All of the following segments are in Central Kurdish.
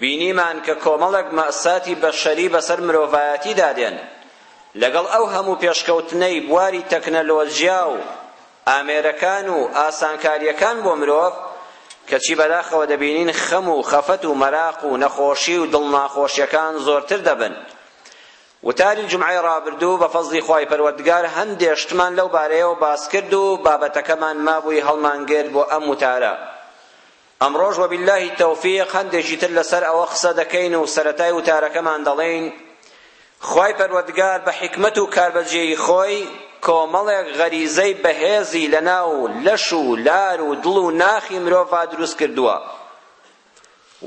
بینیمان کە کۆمەڵێک مەئساتی بەشەری بەسەر مرۆڤایەتیدا دێن، لەگەڵ ئەو هەموو پێشکەوتنەی بواری تەکنەلۆجیا و ئامێرەکان و ئاسانکارییەکان بۆ مرۆڤ، کەچی بەداخەوە دەبینین خەم و خەفەت و مەراق و نەخۆشی و دڵناخۆشیەکان زۆرتر دەبن. وتاری جومعەی ڕابردوو بە فەزڵی خوای پەروەردگار هەندێ شتمان لەو بارەیەوە باسکرد و بابەتەکەمان مابووی هەڵمانگرت بۆ ئەم وتارە. ئەمڕۆش وباللە التوفیق هەندێکی تر لەسەر ئەوە قسە دەکەین و سەرەتای وتارەکەمان دەڵێین خوای پەروەردگار بە حیکمەت و کاربەجێی خۆی کۆمەڵێک غەریزەی بەهێزی لەناو لەش و لار و دڵ و ناخی مرۆڤا دروست کردووە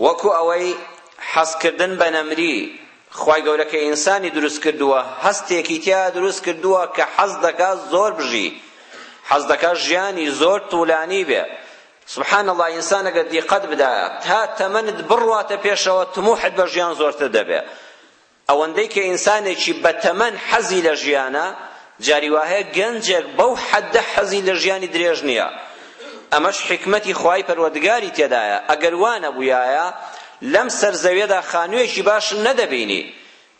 وەکو ئەوەی حەزکردن بە نەمری خوای گەورە کە ئینسانی دروست کردووە هەستێکی تیا دروست کردووە کە حەز دەکات زۆر بژی حەز دەکات ژیانی زۆر توولانی بێ سبحان اللە ئینسان ئەگەر دیقەت بدایە تا تەمەنت بڕواتە پێشەوە تموحت بە ژیان زۆرتر دەبێ ئەوەندەی کە ئینسانێکی بە تەمەن حەزی لە ژیانە جاری وایە گەنجێک بەو حەدە حەزی لە ژیانی درێژ نییە ئەمەش حکمەتی خوای پەروەردگاری تێدایە ئەگەر وانە بوویایە لەم سەرزەویەدا خانوویەکی باش نەدەبینی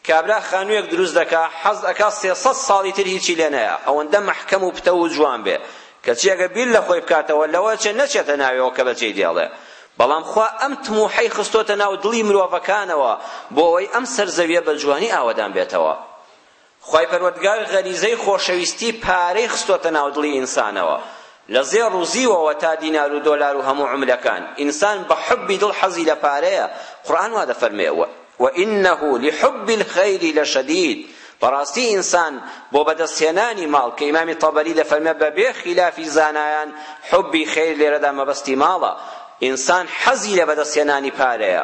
کابرا خانویەک دروست دەکا حەز ئەکا سێ سەد ساڵی تر هیچی لێ نەیا ئەوەندە مەحکەم و پتەو و جوان بێ کەچی ئەگەر بیر لە خۆی بکاتەوە لەوە ئەچێ نەچێتە ناوێوە کە بەجێی دێڵێ بەڵام خوا ئەم تموحەی خستۆتە ناو دڵی مرۆڤەکانەوە بۆ ئەوەی ئەم سەر زەویە بە جوانی ئاوەدان بێتەوە خوای پەروەردگار غەریزەی خۆشەویستی پارەی خستۆتە ناو دڵی ئینسانەوە لە زێڕ و زیوەوە تا دینار و دۆلار و هەموو عوملەکان، ئینسان بە حوبی دڵ حەزی لە پارەیە، قورئان وا دەفەرمێ، و، وانه لحب الخیر لشدید، بەڕاستی ئینسان بۆ بەدەستهێنانی ماڵ، کە ئیمامی طبری دەفەرمێ بەبێ خیلافی زانایان حوبی خیر لێرەدا مەبەستی ماڵە، ئینسان حەزی لە بەدەستهێنانی پارەیە،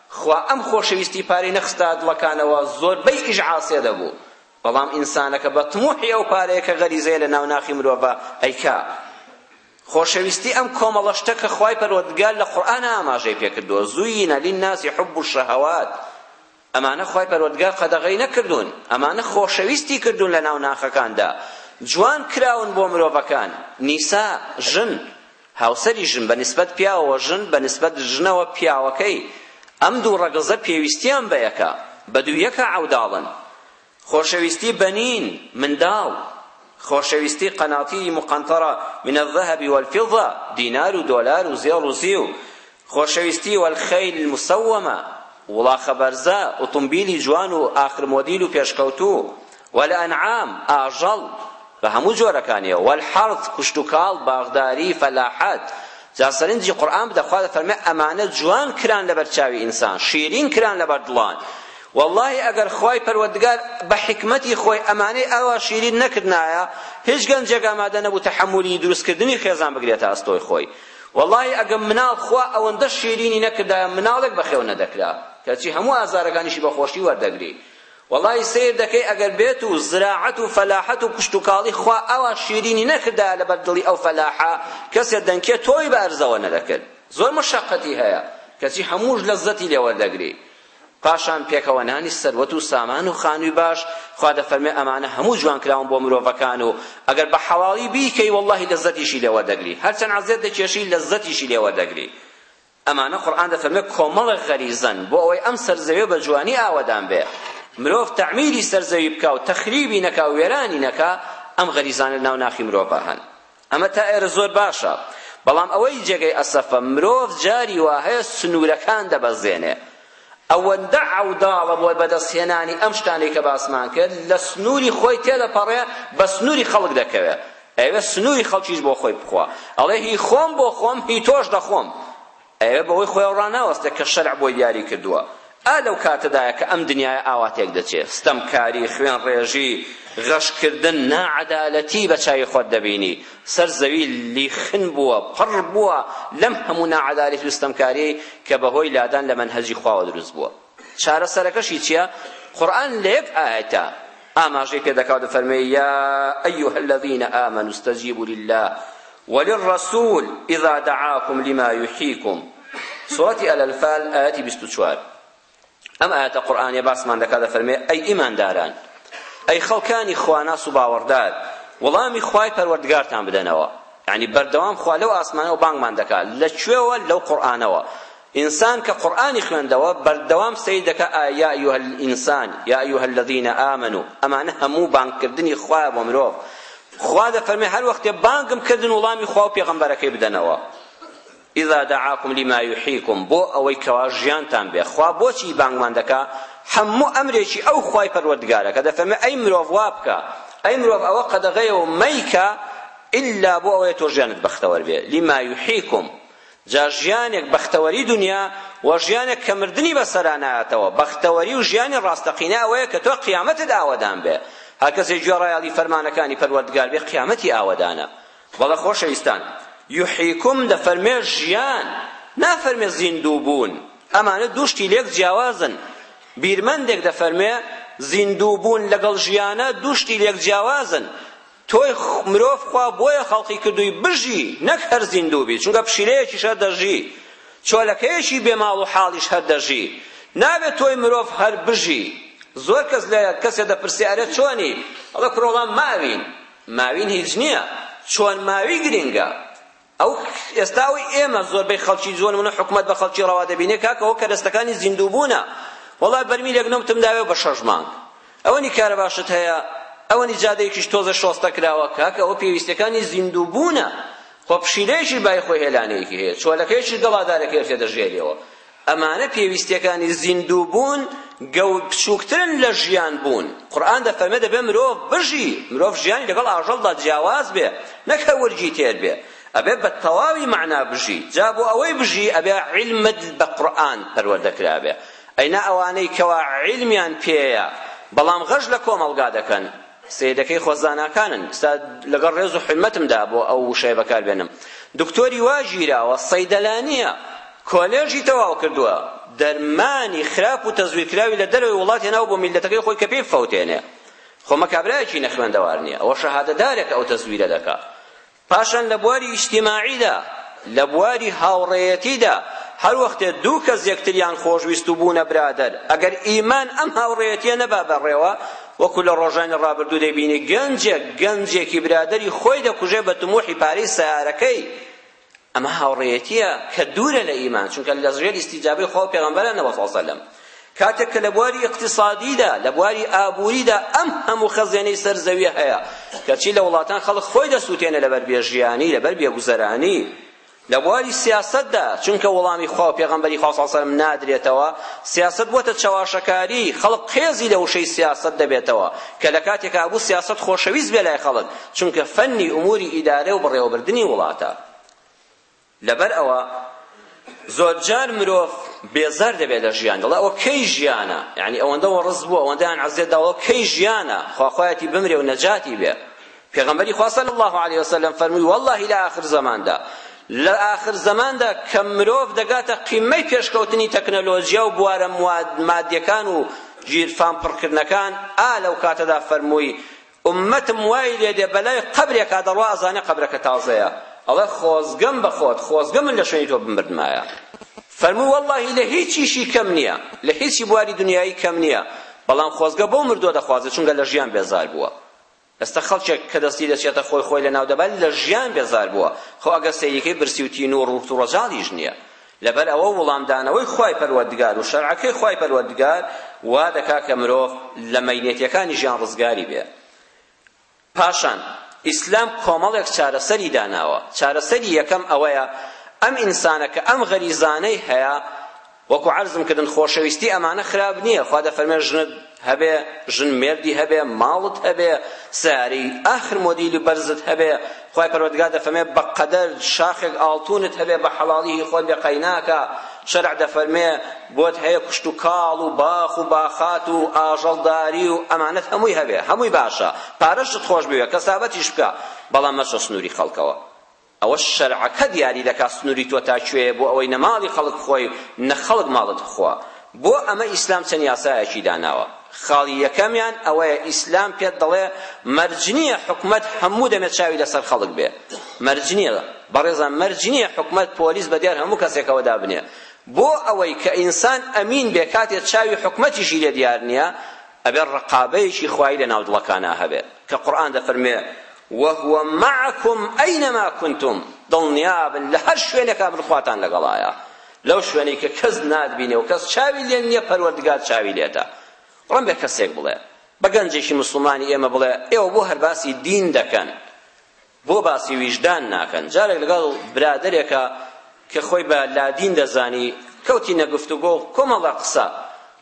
خوا ئەم خۆشەویستی پارەی نەخستە دڵەکانەوە زۆربەی ئیش عاسێ دەبوو بەڵام ئینسانەکە بە تموحی ئەو پارەیە کە غەریزەیە لە ناو ناخی مرۆڤە ئەیکا خۆشەویستی ئەم کۆمەڵە شتە کە خوای پەروەردگار لە قورئان ئاماژەی پێکردووە زوینە للناس حب الشهوات ئەمانە خوای پەروەردگار قەدەغەی نەکردوون ئەمانە خۆشەویستی کردوون لە ناو ناخەکاندا جوان کراون بۆ مرۆڤەکان نیسا ژن هاوسەری ژن بە نیسبەت پیاوەوە ژن بە نیسبەت ژنەوە پیاوەکەی ئەم دوو ڕەگەزە پێویستیان بە یەکە بە دوو یەکا عەوداڵن خۆشەویستی بەنین منداڵ خۆشەویستی قناطیری مقنطرە من الذهب والفضة دینار و دۆلار و زێڕ و زیو خۆشەویستی والخیل المسومە، وڵاخە بەرزە، ئوتومبیلی جوان و ئاخر مۆدیل و پێشکەوتوو، والانعام، ئاژەڵ بە هەموو جۆرەکانیەوە، والحرث، کشتوکاڵ، باخداری، فەلاحەت، جا سەرنجی قورئان بدە خوا دەفەرمێ ئەمانە جوان کران لەبەر چاوی ئینسان، شیرین کران لەبەر دڵان، وەڵڵاهی ئەگەر خوای پەروەردگار بە حیکمەتی خۆی ئەمانەی ئاوا شیرین نەکردنایە هیچ گەنجێک ئامادە نەبوو تەحەمولی دروست کردنی خێزان بگرێتە ئەستۆی خۆی، وەڵاهی ئەگەم مناڵ خوا ئەوەندە شیرینی نەکردایە مناڵێک بەخێو نەدەکرا کەچی هەموو ئازارەکانیشی بەخۆشی وەردەگری وەڵاهی سەیر دەکەی ئەگەر بێت و زراعەت و فەلاحەت و کشتوکاڵی خوا ئەوە شیرینی نەکردایە لەبەر دڵی ئەو فەلاحە کەسێ دەنکێ تۆوی بە ئەرزەوە نەدەکرد زۆر مەشەقەتی هەیە کەچی هەمووش لەززەتی لێوەردەگری پاشان پێکەوە نانی سەروەت و سامان و خانوی باش، خوا دەفەرموێ ئەمانە هەموو جوان کراون بۆ مرۆڤەکان و ئەگەر بە حەڵاڵی بیکەی وەڵڵاهی لەززەتیشی لێ وەردەگری، هەرچەند عەزێت دەکێشی لەززەتیشی لێ وەردەگری. ئەمانە قورئان دەفەرموێ کۆمەڵێک غەریزەن بۆ ئەوەی ئەم سەر زەویە بە جوانی ئاوەدان بێ، مرۆڤ تەعمیری سەر زەوی بکا و تەخریبی نەکا و وێرانی نەکا، ئەم غەریزانە لەناو ناخی مرۆڤا هەن. ئەمە تا ئێرە زۆر باشە، بەڵام ئەوەی جێگەی ئەسەفە مرۆڤ جاری وا هەیە سنوورەکان دەبەزێنێ. ئەوەندە عەوداڵە بۆ بەدەستهێنانی ئەم شتانەی کە باسمان کرد، لە سنووری خۆی تێدەپەڕێ بە سنووری خەڵک دەکەوێ. ئەیەوێ سنووری خەڵکیش بۆ خۆی بخوا. ئەڵێ هی خۆم بۆ خۆم، هی تۆش دەخۆم. ئەوێ بەوەی خۆیەوە ڕاناوەستێ کە شەرع بۆی دیاری کردووە ئا لەو کاتەدایە کە ئەم دنیایە ئاوا تێک دەچێ ستەمکاری خوێن ڕێژی غەش کردن ناعەدالەتی بە چاوی خۆت دەبینی سەر زەوی لیخن بووە پڕ بووە لەم هەموو ناعەدالەتی و ستەمکاری کە بەهۆی لادان لە مەنهەجی خواوە دروست بووە چارەسەرەکەشی چیە؟ قورئان لە یەک ئایەتە ئاماژەی پێ دەکات و فەرمێ یا ئەیها الذین آمنوا استجیبوا لله وللرسول اذا دعاكم لما يحييكم سورة الانفال آيات 24 ئەم ئاەتە قورآانە باسمان دەکات دەفەرمێ ئەی ئیمانداران ئەی خەڵکانی خواناس و باوەڕدار وەڵامی خوای پەروەردگارتان بدەنەوە یعنی بەردەوام خوا لەو ئاسمانەوە بانگمان دەکات لە کوێوە لەو قورآانەوە ئینسان کە قورئانی خوێندەوە بەردەوام سەیر دەکا ئایا یا ایها الانسان یا ایها الذین آمنوا ئەمانە هەموو بانگکردنی خوایە بۆ مرۆڤ خوا دەفەرمێ هەر وەختێ بانگم کردن وڵامی خوا و پێغەمبەرەکەی بدەنەوە اذا دعاكم لما يحييكم بۆ ئەوەی کەوا ژیانتان بێ خوا بۆچی بانگمان دەکا هەموو ئەمرێکی ئەو خوای پەروەردگارە کە دەفەرمێ ئەی مرۆڤ وا بکە ئەی مرۆڤ ئەوە قەدەغەیە و مەیکە ئللا بۆ ئەوەیە تۆ ژیانت بەختەوەر بێ لما يحييكم جا ژیانێک بەختەوەری دونیا و ژیانێک کە مردنی بەسەرا نایەتەوە بەختەوەری و ژیانی ڕاستەقینە ئەوەیە کە تۆ قیامەتت ئاوەدان بێ هەر کەسێ گوێڕایەڵی فەرمانەکانی پەروەردگار بێ قیامەتی ئاوەدانە بەڵێ خۆشەویستان یحییکم دەفەرمێ ژیان نافەرمێ زیندووبوون ئەمانە دوو شتی لێک جیاوازن بیرمەندێک دەفەرمێ زیندووبوون لەگەڵ ژیانە دوو شتی لێک جیاوازن تۆی مرۆڤ خوا بۆیە خەڵقی کردووی بژی نەک هەر زیندوو بی چونکە پشیلەیەکیش هەر دەژی چۆلەکەیەکی بێ ماڵ و حاڵیش هەر دەژی نابێت تۆی مرۆڤ هەر بژی زۆر کەس لە کەسێ دەپرسێ ئەرێ چۆنی ئەڵێ کوڕۆڵام ماوین ماوین هیچ نییە چۆن ماوی گرینگە ئەو ئێستا ئەوەی ئێمە زۆربەی خەڵکی زۆر منە حکومەت بە خەڵکی ڕەوا دەبینێ کاکە ئەوە کەرەستەکانی زیندووبوونە وەڵا بەرمیلێک نەوتم داوێ بە شەش مانگ ئەوەنی کارە باشت هەیە ئەوەنی جادەیەکیش تۆزە شۆستە کراوە کاکە ئەوە پێویستەکانی زیندووبوونە خۆ پشیلەیەکی بای خۆی هێلانەیەکی هەیە چۆلەکەیەکی گەڵادارەکەی تێ دەژێریەوە ئەمانە پێویستیەکانی زیندوو بوون گەو بچووکترن لە ژیان بوون قورئان دەفەرمێ دەبێ مرۆڤ بژی مرۆڤ ژیانی لەگەڵ ئاژەڵدا جیاواز بێ نەک هەر ورگی تێر بێ ئەبێ بە تەواوی مەعنا بژی جا بۆ ئەوەی بژی ئەبێ عیلمت بە قورئان پەروەردە کرابێ ئەینا ئەوانەی کەوا عیلمیان پێیە بەڵام غەش لە کۆمەڵگا دەکەن سیدەکەی خۆ زاناکانن ستا لەگەڵ ڕێز و حرمەتمدا بۆ ئەو وشەیە بەکاربێنم دکتۆری وا ژیراوە سەیدەلانیە کۆلێژی تەواو کردووە دەرمانی خراپ و تەزویرکراوی لە دەرەوەی وڵات هێناوە بۆ میللەتەکەی خۆی کە پێی بفەوتێنێ خۆ مەکابرایەکی نەخوێندەوار نییە ئەوە شەهادەدارێکە ئەو تەزویرە دەکا پاشان لە بواری ئیجتیماعیدا لە بواری هاوڕێیەتیدا هەر وەختێ دوو کەس یەکتریان خۆشویست و بوونە برادەر ئەگەر ئیمان ئەم هاوڕێیەتیە نەبا بەڕێوە وەکو لە ڕۆژانی ڕابردوو دەبینی گەنجێک گەنجێکی برادەری خۆی دەکوژێ بە تموحی پارەی سیارەکەی ئەمە هاوڕێیەتیە کە دوورە لە ئیمان چونکە لە ژێر ئیستیجابەی خوا و پێغەمبەرە نەوە صلی الله کاتێک کە لە بواری اقتصادیدا لە بواری ئابووریدا ئەم هەموو خەزێنەی سەر زەویە هەیە کەچی لە وڵاتان خەڵک خۆی دەسووتێنە لەبەر بێژیانی لەبەر بێگوزەرانی لە بواری سیاستدا چونکە وەڵامی خوا و پێغەمبەری خوا صلی الله نادرێتەوە سیاست بووە چەواشەکاری خەڵک قێزی لە وشەی سیاست دەبێتەوە کە لە کاتێکا بوو سیاست خۆشەویست بێ لای خەڵک چونکە فەنی ئوموری ئیدارە و بەڕێوەبردنی وڵاتە لەبەر ئەوە زۆرجار مرۆڤ بێزار دەبێت لە ژیان دەڵێ ئەوە کەی ژیانە یعنی ئەوەندە وەڕز بووە ئەوەندەیان عەزێت داوە کەی ژیانە خواخوایەتی بمرێ و نەجاتی بێ پێغەمبەری خوا صلی الله علیه وسلم فەرمووی والله لە آخر زەماندا لە آخر زەماندا کە مرۆڤ دەگاتە قیمەی پێشکەوتنی تەکنەلۆژیا و بوارە مادیەکان و گیرفان پڕکردنەکان ئا لەو کاتەدا فەرمووی ئوممەتم وای لێ دێ بەلای قەبرێکا دەڕوا ئەزانێ قەبرەکە تازەیە ئەڵێ خۆزگەم بە خۆت خۆزگە من لە شوێنی تۆ بمردمایە فەرموو وەڵڵاهی لە هیچیشی کەم نییە لە هیچی بواری دنیایی کەم نییە بەڵام خۆزگە بۆ مردووە دەخوازێت چونکە لە ژیان بێزار بووە ئێستا خەڵکێک کە دەستی دەچێتە خۆی خۆی لە ناو دەبات لە ژیان بێزار بووە خۆ ئەگەر سەیریکەی برسی و تین و ڕووت و ڕەجاڵیش نییە لەبەر ئەوە وڵامدانەوەی خوای پەروەردگار و شەرعەکەی خوای پەروەردگار وا دەکات کە مرۆڤ لە مەینەتیەکانی ژیان ڕزگاری بێ پاشان ئیسلام کۆمەڵێک چارەسەری داناوە چارەسەری یەکەم ئەوەیە ئەم ئینسانە کە ئەم غەریزانەی هەیە وەکو عەرزم کردن خۆشەویستی ئەمانە خراپ نییە خوا دەفەرمێ ژنت هەبێ ژن مێردی هەبێ ماڵت هەبێ سەیارەی ئاخر مۆدیلی بەرزت هەبێ خوای پەروەردگار دەفەرمێ بە قەدەر شاخێک ئاڵتونت هەبێ بە حەڵاڵی هی خۆت بێ قەی ناکا شەرع دەفەرمێ بۆت هەیە کوشت و کاڵ و باخ و باخات و ئاژەڵداری و ئەمانەت هەمووی هەبێ هەمووی باشە پارەشت خۆش بوێ کەسابەتیش بکە بەڵام مەچۆ سنووری خەڵکەوە ئەوەش شەرعەکە دیاری دەکات سنوری تۆ تا کوێیە بۆ ئەوەی نە ماڵی خەڵک بخۆی نە خەڵک ماڵت بخوا بۆ ئەمە ئیسلام چەند یاسایەکی داناوە خاڵی یەکەمیان ئەوەیە ئیسلام پێت دەڵێ مەرج نییە حکومەت هەموو دەمێ چاوی لەسەر خەڵک بێ مەرج نییە بەڕێزان مەرج نییە حکومەت پۆلیس بە دیار هەموو کەسێکەوە دابنێ بۆ ئەوەی کە ئینسان ئەمین بێ کاتێ چاوی حکومەتیشی لێ دیار نییە ئەبێ ڕقابەیەکی خوایی لە ناو دڵەکانا هەبێ کە قورئان دەفەرموێ وهو معکم اینما کنتم دڵنیابن لە هەر شوێنێکا بن خواتان لەگەڵایە لەو شوێنەی کە کەس ناتبینێ و کەس چاوی لێ نییە پەروەردگار چاوی لێتە ڕەنگە کەسێک بڵێ بە گەنجێکی مسلمانی ئێمە بڵێ ئێوە بۆ هەر باسی دین دەکەن بۆ باسی ویژدان ناکەن جارێک لەگەڵ برادەرێکە کە خۆی بە لادین دەزانی کەوتینە گفتوگۆ و کۆمەڵە قسە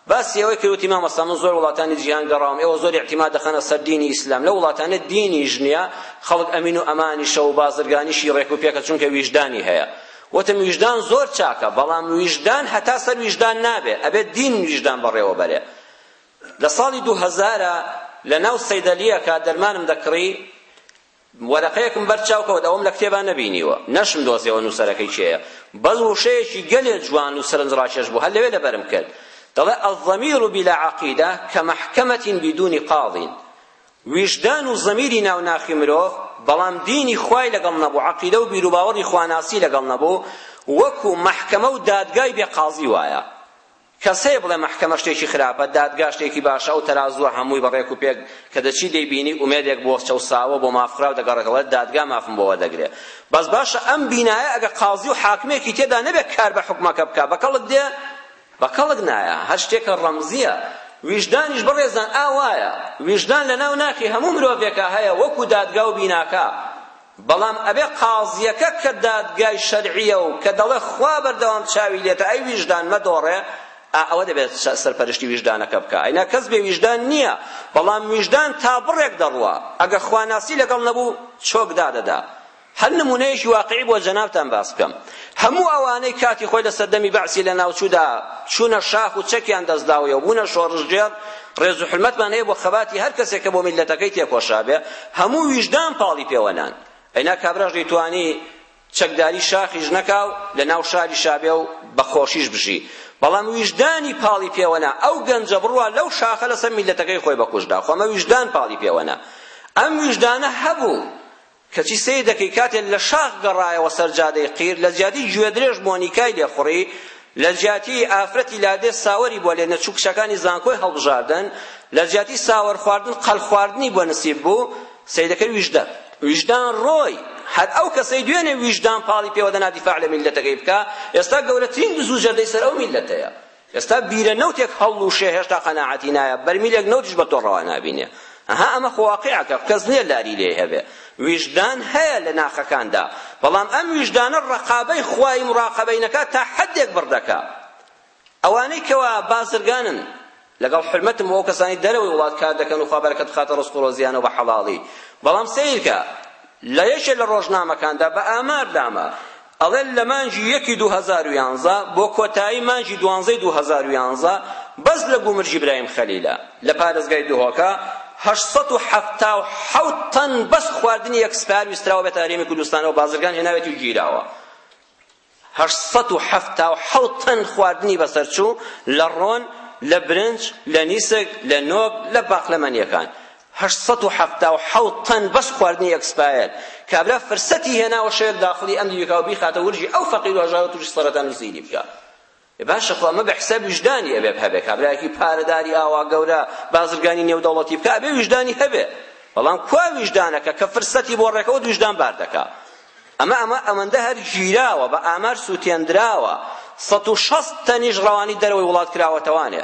باسی ئەوەی کرد وتی مامۆستا من زۆر وڵاتانی جیهان گەڕاوم ئێوە زۆر ئیعتیماد دەخەنە سەر دینی ئیسلام لەو وڵاتانە دینیش نییە خەڵک ئەمین و ئەمانیشە و بازرگانیشی ڕێک و پێکە چونکە ویژدانی هەیە وتم ویژدان زۆر چاکە بەڵام ویژدان هەتا سەر ویژدان نابێ ئەبێت دین ویژدان بەڕێوە بەرێ لە ساڵی دوو هەزارە لە ناو سەیدەلیەکە دەرمانم دەکڕی وەرەقەیەکم بەر چاو کەوت ئەوەم لە کتێبا نەبینیوە نەشم دۆزیەوە نووسەرەکەی کێیە بەس وشەیەکی گەلێ جوان و سەرنج ڕاکێش بوو هەر لەوێ لەبەرم کرد دەڵێ الضمیر بلا عقیدە کمحکمە بدون قاض ویژدان و زەمیری ناو ناخی مرۆڤ بەڵام دینی خوای لەگەڵ نەبوو عەقیدە و بیروباوەڕی خواناسی لەگەڵ نەبوو وەکو مەحکەمە و دادگای بێ قازی وایە کەسێ بڵێ مەحکەمە شتێکی خراپە، دادگا شتێکی باشە، ئەو تەرازووە هەمووی بە ڕێک و پێک کە دەچی دەیبینی ئومێدێک بۆ چەوساوە، بۆ مافخوراو دەگەڕێتەوە، دەڵێت دادگا مافم بۆ وەردەگرێ. بەس باشە ئەم بینایە ئەگەر قازی و حاکمێکی تێدا نەبێ کار بە حوکمەکە بکا، بە کەڵک دێ؟ بە کەڵک نایە، هەر شتێکە ڕەمزییە. ویژدانیش بەڕێزان ئاوایە، ویژدان لەناو ناخی هەموو مرۆڤێکا هەیە وەکو دادگا و بیناکە. بەڵام ئەبێ قازیەکە کە دادگای شەرعیە و کە دەڵێ خوا بەردەوام چاوی لێتە ئەی ویژدان مەدۆڕێ ئا ئەوە دەبێت سەرپەرشتی ویژدانەکە بکا ئەینا کەس بێ ویژدان نییە بەڵام ویژدان تا بڕێک دەڕوا ئەگە خواناسی لەگەڵ نەبوو چۆک دادەدا هەر نمونەیەکی واقعی بۆ جەنابتان باس بکەم هەموو ئەوانەی کاتی خۆی لە سەردەمی بەعسی لە ناوچوودا چوونە شاخ و چەکیان دەستداوەیە و بوونە شۆڕشگێڕ ڕێز و حرمەتمان هەیە بۆ خەباتی هەر کەسێک کە بۆ میللەتەکەی تێکۆشابێ هەموو ویژدان پاڵی پێوە نان ئەینا کابراش دەیتوانی چەکداری شاخیش نەکا و لە ناو شاری شابێ و بە خۆشیش بژی بەڵام ویژدانی پاڵی پێوەنا ئەو گەنجە بڕوا لەو شاخە لەسەر میللەتەکەی خۆی بەکوشدا خۆمە ویژدان پاڵی پێوەنا ئەم ویژدانە هەبوو کەچی سەیر دەکەی کاتێ لە شاخ گەڕایەوە سەر جادەی قیر، لە جیاتی گوێدرێژ مۆنیکای لێ خوڕی، لە جیاتی ئافرەتی لادێ ساوەری بۆ لێ نەچوو کچەکانی زانکۆی هەڵبژاردن، لە جیاتی ساوەر خواردن قەل خواردنی بۆ نسیب بوو، سەیر دەکەی ویژدان. ویژدان ڕۆی، هەر ئەو کەسەی دوێنێ ویژدان پاڵی پێوە دەنا دیفاع لە میللەتەکەی بکا، ئێستا گەورەترین دز و جەردەی سەر ئەو میللەتەیە. ئێستا بیرە نەوتێک هەڵلووشێ هێشتا قەناعەتی نایە بەرمیلێک نەوتیش بە تۆ ڕەوا نابینێ ئەها ئەمە خۆ واقیعەکە کەس نییە لاری لێی هەبێ ویژدان هەیە لە ناخەکاندا بەڵام ئەم ویژدانە ڕەقابەی خوای مراقەبەی نەکات تا حەدێک بڕدەکا ئەوانەی کەوا بازرگانن لەگەڵ حرمەتم بۆ کەسانی دەرەوەی وڵات کار دەکەن و خوا بەرەکەت بخاتە ڕزق و ڕۆزیانەوە بە حەڵاڵی بەڵام سەیرکە لە یەکێ لە ڕۆژنامەکاندا بە ئامار دامە ئەڵێن لە مانگی یەکی دوو هەزار و یانزە بۆ کۆتایی مانگی دوانزەی دوو هەزار و یانزە بەس لە گومرگی برایم خەلیلە لە پارێزگای دهۆکە هەشت سەد و حەفتا و حەوت تەن بەس خواردنی یەک سپار ویستراوە بێتە هەرێمی کوردستانەوە بازرگان هێناوێتی و گیراوە هەشت سەد و حەفتا و حەوت تەن خواردنی بەسەرچوو لە ڕۆن لە برنج لە نیسک لە نۆک لە باقلەمەنیەکان هەشت سەد و حەفتا و حەوت تەن بەس خواردنی ئێکسپایەر، کابرا فرسەتی هێناوە شەوێک داخڵی ئەم دیوێکاوە بیخاتە ورژی ئەو فەقیر و هەژارە تووشی سەرەتان و سیری بکا. ئێ باشە خۆ ئەمە بە حیساب ویژدانی ئەبێ هەبێ کابرایەکی پارەداری ئاوا گەورە بازرگانی نێودەوڵەتی بکا ئەبێ ویژدانی هەبێ بەڵام کوا ویژدانەکە کە فرسەتی بۆ ڕێکەوت ویژدان بار دەکا ئەمە ئەمە ئەمەندە هەر گیراوە بە ئامار سووتێندراوە سەد و شەست تەنیش ڕەوانی دەرەوەی وڵات کراوەتەوانێ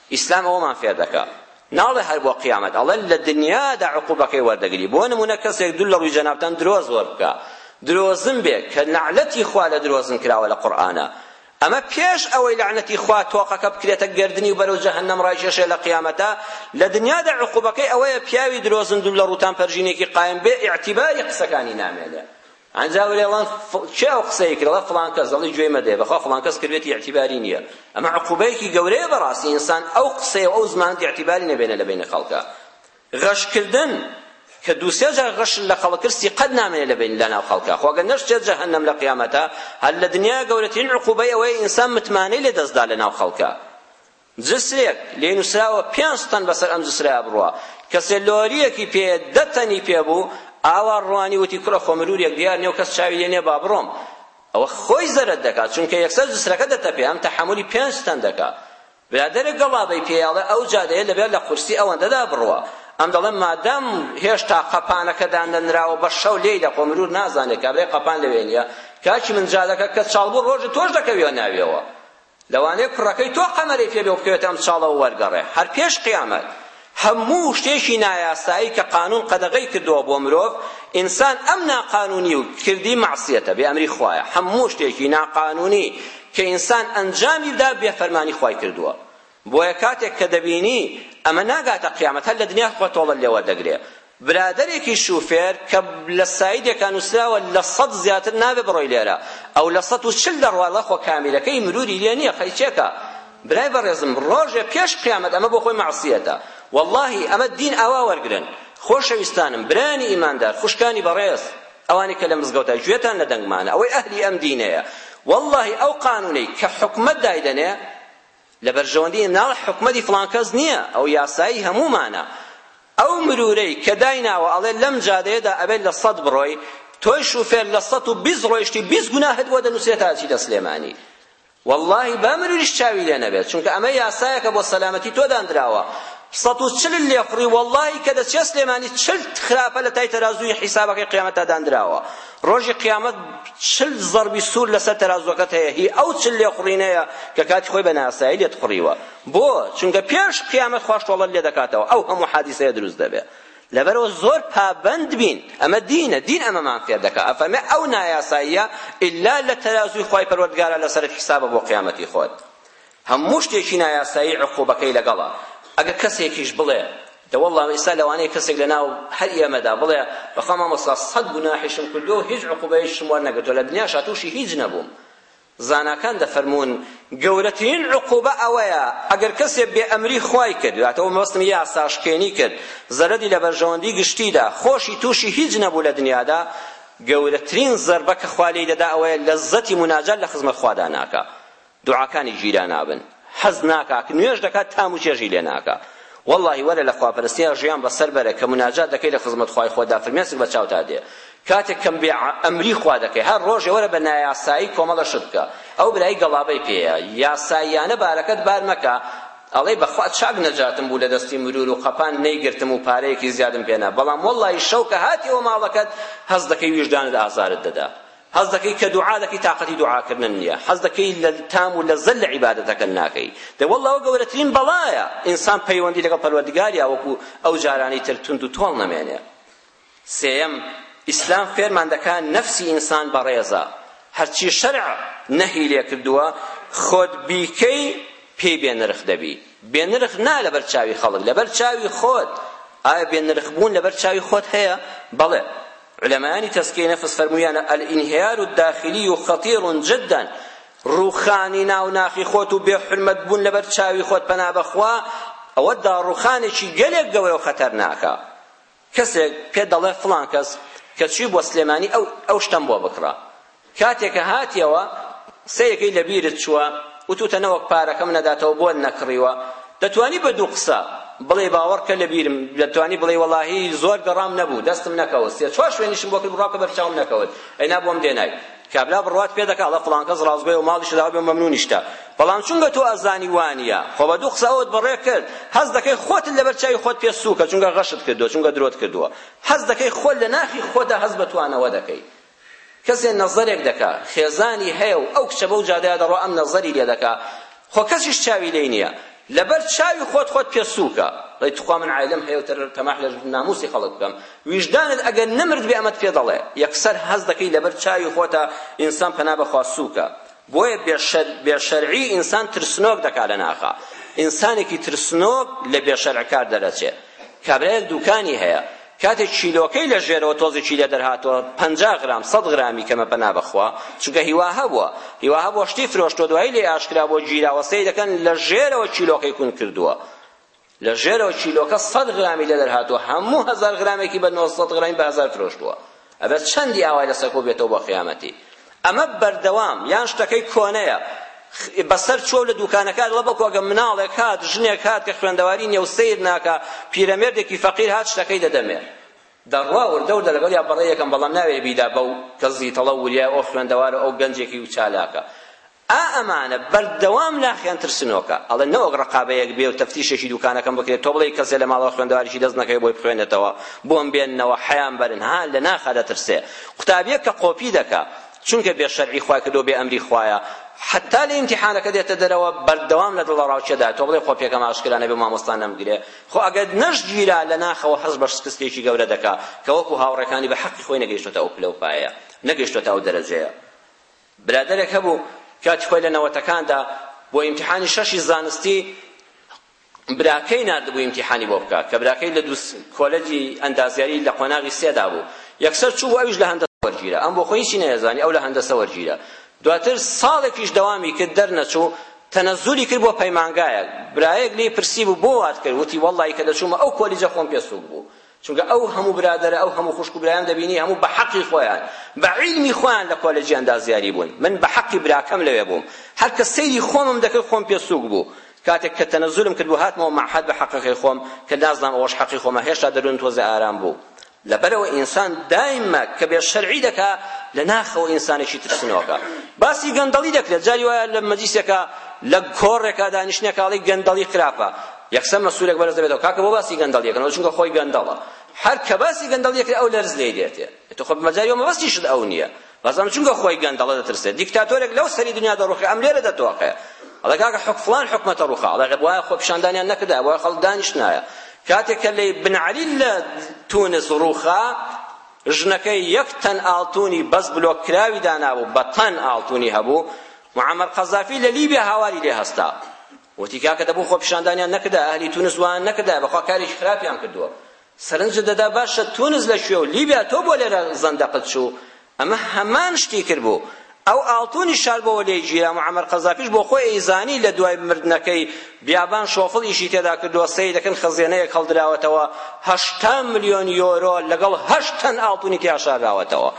ئیسلام ئەوەمان فێر دەکا ناڵێ هەر بۆ قیامەت ئەڵێ لە دنیادا عقوبەکەی وەردەگری بۆ نمونە کەسێک دوو لە ڕووی جەنابتان درۆز وەربکا درۆزن بێ کە لەعنەتی خوا لە درۆزن کراوە لە قورئانا ئەمە پێش ئەوەی لەعنەتی خوا تۆقەکە بکرێتە گردنی و بەرەو جەهەنەم ڕایکێشێ لە قیامەتە لە دنیادا عقوبەکەی ئەوەیە پیاوی درۆزن دوو لە ڕووتان پەرژینێکی قایم بێ ئیعتیباری قسەکانی نامێنێ ئەنجا وەلێ ئەڵان کێ ئەو قسەی کرد ئەڵێ فڵان کەس ئەڵێ گوێی مەدەیە بەخوا فڵان کەس کردوێتی ئیعتیباری نییە ئەمە عقوبەیەکی گەورەیە بەڕاستی ئینسان ئەو قسەیە و ئەو زمانت ئیعتیباری نەبێنە لە بەینی خەڵکا غەشکردن کە دوو سێ جار غەشن لە خەڵک کرد سیقەت نامێنێ لە بەین لە ناو خەڵکا خۆ ئەگەر نەشتێت جەهەنەم لە قیامەتا هەر لە دنیا گەورەترین عقوبەی ئەوەیە ئینسان متمانەی لێ دەستدا لە ناو خەڵکا جسرێک لێی نووسراوە پێنج تەن بەسەر ئەم جسرەیا بڕوا، کەسێ لۆرییەکی پێیە دە تەنی پێ بوو، ئاوا ڕوانی وتی کوڕە خۆ مرورێک دیار نییە و کەس چاوی لێ نییە با بڕۆم. ئەوە خۆی زەرەد دەکا، چونکە یەکسەر جسرەکە دەتەپێ، ئەم تەحەمولی پێنج تەن دەکا. برادەرێک گەڵابەی پێیە ئەڵێ ئەو جادەیە لەبێ لە قورسی ئەوەندەدا بڕوا. ئەم دەڵێ مادام هێشتا قەپانەکە دانەنراوە بە شەو لێی دە، خۆ مرور نازانێ کابرای قەپان لەوێ نییە. کاکی من جادەکە کە چاڵ بوو ڕۆژێ تۆش دەکەوییە ناوییەوە. لەوانەیە کوڕەکەی تۆ قەمەرەی پێ بێ و بکەوێتە ئەم چاڵە و وەرگەڕێ هەر پێش قیامەت. هەموو شتێکی نایاسایی کە قانوون قەدەغەی کردووە بۆ مرۆڤ، ئینسان ئەم ناقانوونی و کردی مەعسیەتە، بێ ئەمری خوایە. هەموو شتێکی ناقانوونی کە ئینسان ئەنجامی دا بێ فەرمانی خوای کردووە. بۆیە کاتێک کە دەبینی ئەمە ناگاتە قیامەت هەر لە دنیاش خۆت تۆڵە لێ وەردەگرێ. برادەرێکی شوفێر کە لە سایدێکا نوسراوە لە سەد زیاتر نابێ بڕۆی لێرە ئەو لە سەد و چل دەڕوا اللە خۆ کامیلەکەی مروری لێ نیە خەیچێکە برای بەڕێزم ڕۆژێ پێش قیامەت ئەمە بۆ خۆی مەعسیەتە واللهی ئەمە دین ئاوا وەرگرن خۆشەویستانم برانی ئیماندار خوشکانی بەڕێز ئەوانی کە لە مزگەوتا گوێتان لە دەنگمانە ئەوەی ئەهلی ئەم دینەیە واللهی ئەو قانونەی کە حکومەت دایدەنێ لە بەرژەوەندی ناو حکومەتی فڵان کەس نییە، ئەو یاسایی هەموومانە. ئەو مرورەی کە دایناوە ئەڵێ لەم جادەیەدا ئەبێت لە سەد بڕۆی، تۆی شوفێر لە سەد و بیست ڕۆیشتی بیست گوناهت بۆ دەنووسرێت تا ئەچیتە سلێمانی. وەڵڵاهی با مروریش چاوی لێ نەبێت، چونکە ئەمە یاسایەکە بۆ سەلامەتی تۆ داندراوە. سەد و چلت لێ خوڕی وەڵڵاهی کە دەچیە سلێمانی چلت خراپە لە تای تەرازووی حیسابەکەی قیامەتدا داندراوە. ڕۆژی قیامەت چل زەڕبی سوور لەسەر تەرازوەکەت هەیە هی ئەو چل لێخوڕینەیە کە کاتی خۆی بە ناسایی لێت خوڕیوە بۆ چونکە پێش قیامەت خوا شۆڵەت لێ دەکاتەوە ئەو هەموو حادیسەیە دروست دەبێ لەبەرەوە زۆر پابەند بین ئەمە دینە دین ئەمەمان فێر دەکا ئەفەرمێ ئەو نایاساییە ئیلا لە تەرازووی خوای پەروەردگارە لەسەرت حیسابە بۆ قیامەتی خۆت هەموو شتێکی نایاسایی عقوبەکەی لەگەڵە ئەگەر کەسێکیش بڵێ دە وەڵڵا ئیستا لەوانەیە کەسێک لەناو هەر ئێمەدا بڵێ بەخوا مامۆستا سەد گوناحیشم کردووە و هیچ عقوبەیەکیشم وەرنەگرتووە لە دنیاشا تووشی هیچ نەبووم زاناکان دەفەرموون گەورەترین عقوبە ئەوەیە ئەگەر کەسێ بێ ئەمری خوای کرد واتەوە مەبەستم یاساشکێنی کرد زەرەدی لە بەرژەوەندی گشتیدا خۆشی تووشی هیچ نەبوو لە دنیادا گەورەترین زەربە کە خوا لێی دەدا ئەوەیە لەزەتی مناجات لە خزمەت خوادا ناکا دوعاکانی گیرا نابن حەز ناکا نوێژ دەکا تام و چێژی لێ ناکا وەڵاهی وەرە لە خواپەرستیا ژیان بەسەر بەرە کە مناجات دەکەی لە خزمەت خوای خۆتدا فرمێسک بە چاوتا دێ کاتێک کەم بێ ئەمری خوا دەکەی هەر ڕۆژێ وەرە بە نایاسایی کۆمەڵە شت بکە ئەو برای گەڵابەی پێیە یاساییانە بارەکەت بار مەکە ئەڵێی بەخوا چاک نەجاتم بوو لە دەستی مرور و قەپان نەیگرتم و پارەیەکی زیادم پێنا بەڵام وەڵی شەو کە هاتیەوە ماڵەکەت هەست دەکەی ویژدانت ئازارت دەدا حەز دەکەی کە دوعا دەکەی تاقەتی دوعاکردنت نییە حەز دەکەی لە تام و لەزەت لە عیبادەتەکەت ناکەی دە وەڵڵا ئەوە گەورەترین بەڵایە ئینسان پەیوەندی لەگەڵ پەروەردگاریا وەکو ئەو جارانەی تر توند و تۆڵ نەمێنێ سێیەم ئیسلام فێرمان دەکا نەفسی ئینسان بەڕێزە هەرچی شەرع نەهی لێ کردووە خۆت بیکەی پێی بێنرخ دەبی بێنرخ نا لەبەر چاوی خەڵک لەبەر چاوی خۆت ئایا بێنرخ بوون لەبەر چاوی خۆت هەیە بەڵێ عولەمایانی تەزکیەی نەفس فەرموویانە، الانهیار الداخلی خطیر جدا، ڕووخانی ناو ناخی خۆت و بێ حورمەت بوون لەبەر چاوی خۆت پەنا بەخوا، ئەوە داڕووخانێکی گەلێک گەورە و خەتەرناکە. کەسێک پێت دەڵێ فڵان کەس کە چووی بۆ سلێمانی ئەو ئەو شتەم بۆ بکڕە. کاتێ کە هاتیەوە قسەیەکەی لە بیرت چووە وتوتە نەوەک پارەکەم نەداتەوە بۆت نەکڕیوە دەتوانی بە دوو قسە بڵێی باوەڕ کە لە بیرم دەتوانی بڵێی وەڵاهی زۆر گەڕام نەبوو دەستم نەکەوت سێ چوار شوێنیشم بۆ کرد بڕوا بکە بەرچاوم نەکەوت ئەینا بۆم دێنای کابرا بڕوات پێ دەکا ئەڵە فڵان کەس ڕاستگۆیە و ماڵیش داوە بێ مەمنونیشتە بەڵام چونکە تۆ ئەزانی وانە خۆ بە دوو قسە ئەوت بەڕێ کرد هەست دەکەی خۆت لەبەر چاوی خۆت پێ سووکە چونکە غەشت کردووە چونکە درۆت کردووە هەست دەکەی خۆت لە ناخی خۆتە هەست بە توانەوە دەکەی کەسێ نەزەرێک دەکا خێزانی هەیە و ئەو کچە بەو جادەیا دەڕوا ئەم نەزەری لێ دەکا خۆ کەسیش چاوی لێی نییە لەبەر چاوی خۆت خۆت پێ سووکە دەی توخوا من عایلەم هەیە و تەر تەماح لە ناموسی خەڵک بکەم ویژدانت ئەگەر نەمردبێ ئەمەت پێ دەڵێ یەکسەر هەست دەکەی لەبەر چاوی خۆتە ئینسان پەنا بەخوا سووکە بۆیە بێ شەرعی ئینسان ترسنۆک دەکا لە ناخا ئینسانێکی ترسنۆک لە بێ شەرع کار دەرەچێ کابرایەک دوکانی هەیە کاتێک کیلۆکەی لە ژێرەوە تۆزی کیلە دەرهاتوە 50 غرام 100 غرامی کەمە پەنا بەخوا چونکە هیوا هەبووە هیوا هەبووە شتی فرۆشتۆ دوایی لێ ئاشکرا بۆ گیراوە سەی دەکەن لە ژێرەوە کیلۆکەی کون کردووە لە ژێرەوە کیلۆکە سەد غرامی لە دەرهاتووە هەموو هەزار غرامێکی بە نۆ سەد غرامی بە هەزار فرۆشتووە ئەبێت چەندی ئاوای لەسەر کۆ بێتەوە بۆ قیامەتی ئەمە بەردەوام یان شتەکەی کۆنەیە بەسەر چوە لە دوکانەکە لە بەکۆگە مناڵێک هات ژنێک هات کە خوێندەواری نیە و سیر ناکە پیرەمێردێکی فەقیر هات شتەکەی دەدەمێ دەڕوا وردە وردە لەگەڵ یا بەڕێ یەکەم بەڵام ناوێ بیدا بەو کە زیتەڵە وریا ئەو خوێندەوارە ئەو گەنجێکی و چالاکە ئا ئەمانە بەردەوام ناخیان ترسنۆکە ئەڵێن نەوەک ڕەقابەیەک بێ و تەفتیشێکی دوکانەکەم بکرێت تۆ بڵێی کەسێ لە ماڵەوە خوێندەواریشی دەست نەکەوێ بۆی بخوێنێتەوە بۆم بێننەوە حەیام بەرن ها لە ناخا دەترسێ قوتابیەک کە قۆپی دەکا چونکە بێ شەرعی خوای کردو بێ ئەمری خوایە حتا لە ئیمتیحانەکە دێتە دەرەوە بەردەوام لە دڵەڕاوکێدا تۆ بڵێ قۆپیەکەم ئاشکرا نەبێ مامۆستا نەمگرێ خۆ ئەگەر نەشگیرا لە ناخەوە هەست بە شکستێکی گەورە دەکا کە وەکو هاوڕێکانی بە حەقی خۆی نەگەیشتۆتە ئەو پلە و پایەیە نەگەیشتۆتە ئەو دەرەجەیە برادەرێک هەبوو کاتی خۆی لە نەوەتەکاندا بۆ ئیمتیحانی شەشی زانستی براکەی ناردبوو ئیمتیحانی بۆ بکە کە براکەی لە دوو کۆلەجی ئەندازیاری لە قۆناغی سێدا بوو یەکسەر چوو بۆ ئەویش لە هەندەسە وەرگیرە ئەم بۆ خۆی هیچی نەیەزانی ئەو لە هەندەسە وەرگیرە دواتر ساڵێکیش دەوامی کرد دەرنەچوو تەنەزولی کرد بۆ پەیمانگایەک برایەک لێی پرسی بوو بۆ وات کرد وتی وەڵڵاهی کە دەچوومە ئەو کۆلیجە خۆم پێ سووک بوو چونکە ئەو هەموو برادەرە ئەو هەموو خوشک و برایان دەبینی هەموو بە حەقی خۆیان بە عیلمی خۆیان لە کۆلێجی ئەندازیاری بوون من بە حەقی براکەم لەوێ بووم هەر کە سەیری خۆمم دەکرد خۆم پێ سووک بوو کاتێک کە تەنەزولم کرد بۆ هاتمەوە مەعهەد بە حەقەکەی خۆم کە نازنام ئەوەش حەقی خۆمە هێشتا دەروونم تۆزێ ئارام بوو لەبەرەوە ئینسان دایمە کە بێ شەرعی دەکا لە ناخەوە ئینسانێکی ترسنۆکە باسی گەندەڵی دەکرێت جاری وایە لە مەجلیسێکە لە کۆڕێکا دانیشتنێکاڵی گەندەڵی خراپە یەکسەر مەسوولێک بەرز دەبێتەوە کاکە بۆ باسی گەندەڵی ئەکەن ئەو چونکە خۆی گەندەڵە هەر کە باسی گەندەڵی ئەکرێ ئەو لەرز لێی دێتێ تۆ خۆ بمەجای و مەبەستیشت ئەو نییە بەزەم چونکە خۆی گەندەڵە دەترسێ دیکتاتۆرێک لەو سەری دنیا دەڕوخێ ئەم لێرە دەتۆقێ ئەڵێ کاکە حک فڵان حکومەتە ڕوخا ئەڵێ لە بوایە خۆ پیشاندانیان نەکردا بوایە خەڵک دانیشتنایە کاتێک کە لەی بن عەلی لە تونس ڕوخا ژنەکەی یەک تەن ئاڵتونی بەس بلۆک کراوی دانابوو بە تەن ئاڵتونی هەبوو معمر قەزافی لە لیبیا هاواری لێ هەستا وتی، کاکە دەبوو خۆپیشاندانیان نەکردایە، ئەهلی تونس وایان نەکردایە، بەخوا کارێکی خراپیان کردووە. سەرنجت دەدا باشە تونس لە کوێ و لیبیا تۆ بۆ لێرە زەندەقت چوو؟ ئەمە هەمان شتی کرد بوو. ئەو ئاڵتونی شار بۆوە لێی گیرا، موعەمەر قەزافیش بۆ خۆی ئەیزانی لە دوای مردنەکەی بیابان شۆفڵ ئیشی تێدا کردووە، سەیری دەکەن خەزێنەیەک هەڵدراوەتەوە هەشتا ملیۆن یۆرۆ لەگەڵ هەشت تەن ئاڵتونی تیا شاراوەتەوە.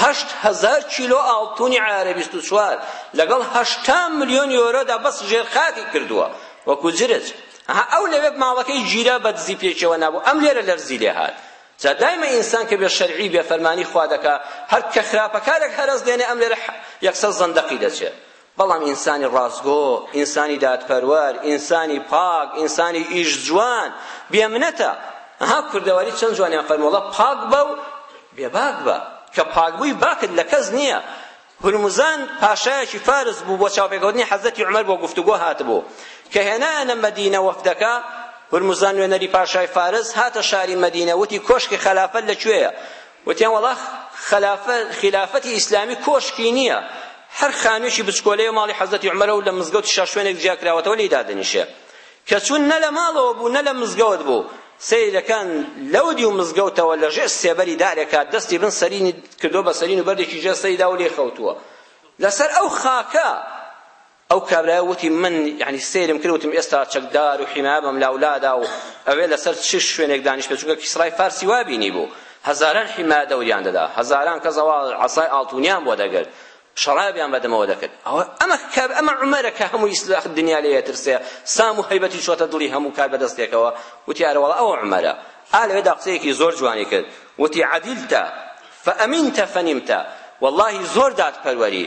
هەشت هەزار کیلۆ ئاڵتونی عارە بیست و چوار لەگەڵ هەشتا ملیۆن یۆرۆدا بەس ژێر خاکی کردووە وەکو جرج ئەها ئەو لەوێ ماڵەکەی گیرا بە دزی پێکەوە نابوو ئەم لێرە لەرزی لێ هات جا دایمە ئینسان کە بێ شەرعی بێ فەرمانی خوا دەکا هەر کە خراپەکارێک هەرەس دێنێ ئەم لێرە یەکسەر زەندەقی دەچێت بەڵام ئینسانی ڕاستگۆ، ئینسانی دادپەروەر، ئینسانی پاک، ئینسانی ئیش جوان بێ منەتە. ئەها کوردەواری چەند جوانیان فەرموو وەڵا پاک بە و بێ باک بە. کە پاک بووی باکت لە کەس نییە. هورمزان پاشایەکی فارس بوو بۆ چاوپێکەوتنی حەزرەتی عومەر بۆ گفتوگۆ هاتبوو. کە هێنایانە مەدینە وەفدەکە، هورمزان نوێنەری پاشای فارس هاتە شاری مەدینە وتی کۆشکی خەلافەت لە کوێیە؟ وتیان وەڵا خەلافە خیلافەتی ئیسلامی کۆشکی نییە هەر خانوێکی بچکۆلەیە ماڵی حەزرەتی عومەرە و لە مزگەوتی شا شوێنێک جیا کراوەتەوە لێی دادەنیشێ کە چوون نە لە ماڵەوە بوو نە لە مزگەوت بوو سەیری دەکەن لەو دیو مزگەوتەوە لە ژێر سێبەری دارێکا دەستی بن سەرینی کردووە بە سەرین و بەردێکی ژێر سەریدا و لێ خەوتووە لەسەر ئەو خاکە ئەو کابرایە وتی من یانی سەیرم کرد وتم ئێستا چەکدار و حیمایە بەم لاولادا و ئەوێ لەسەر چ شوێنێک دانیشتە چونکە کیسرای فارسی وا بینی بوو هەزاران حیمایە دەوریان دەدا هەزاران کەس ئەوە عەسای ئاڵتونیان بۆ دەگرت شەڕابیان بەدەمەوە دەکرد ئەوە ئەمە کاب ئەمە عومەرە کە هەموو ئیسلاخ دنیا لێ ترسێ سام و هەیبەتی چۆتە دڵی هەموو کار بەدەستێکەوە وتی ئەرە وەڵا ئەوە عومەرە ئا لەوێدا قسەیەکی زۆر جوانی کرد وتی عەدیلتە فەئەمینتە فەنیمتە واللهی زۆر دادپەروەری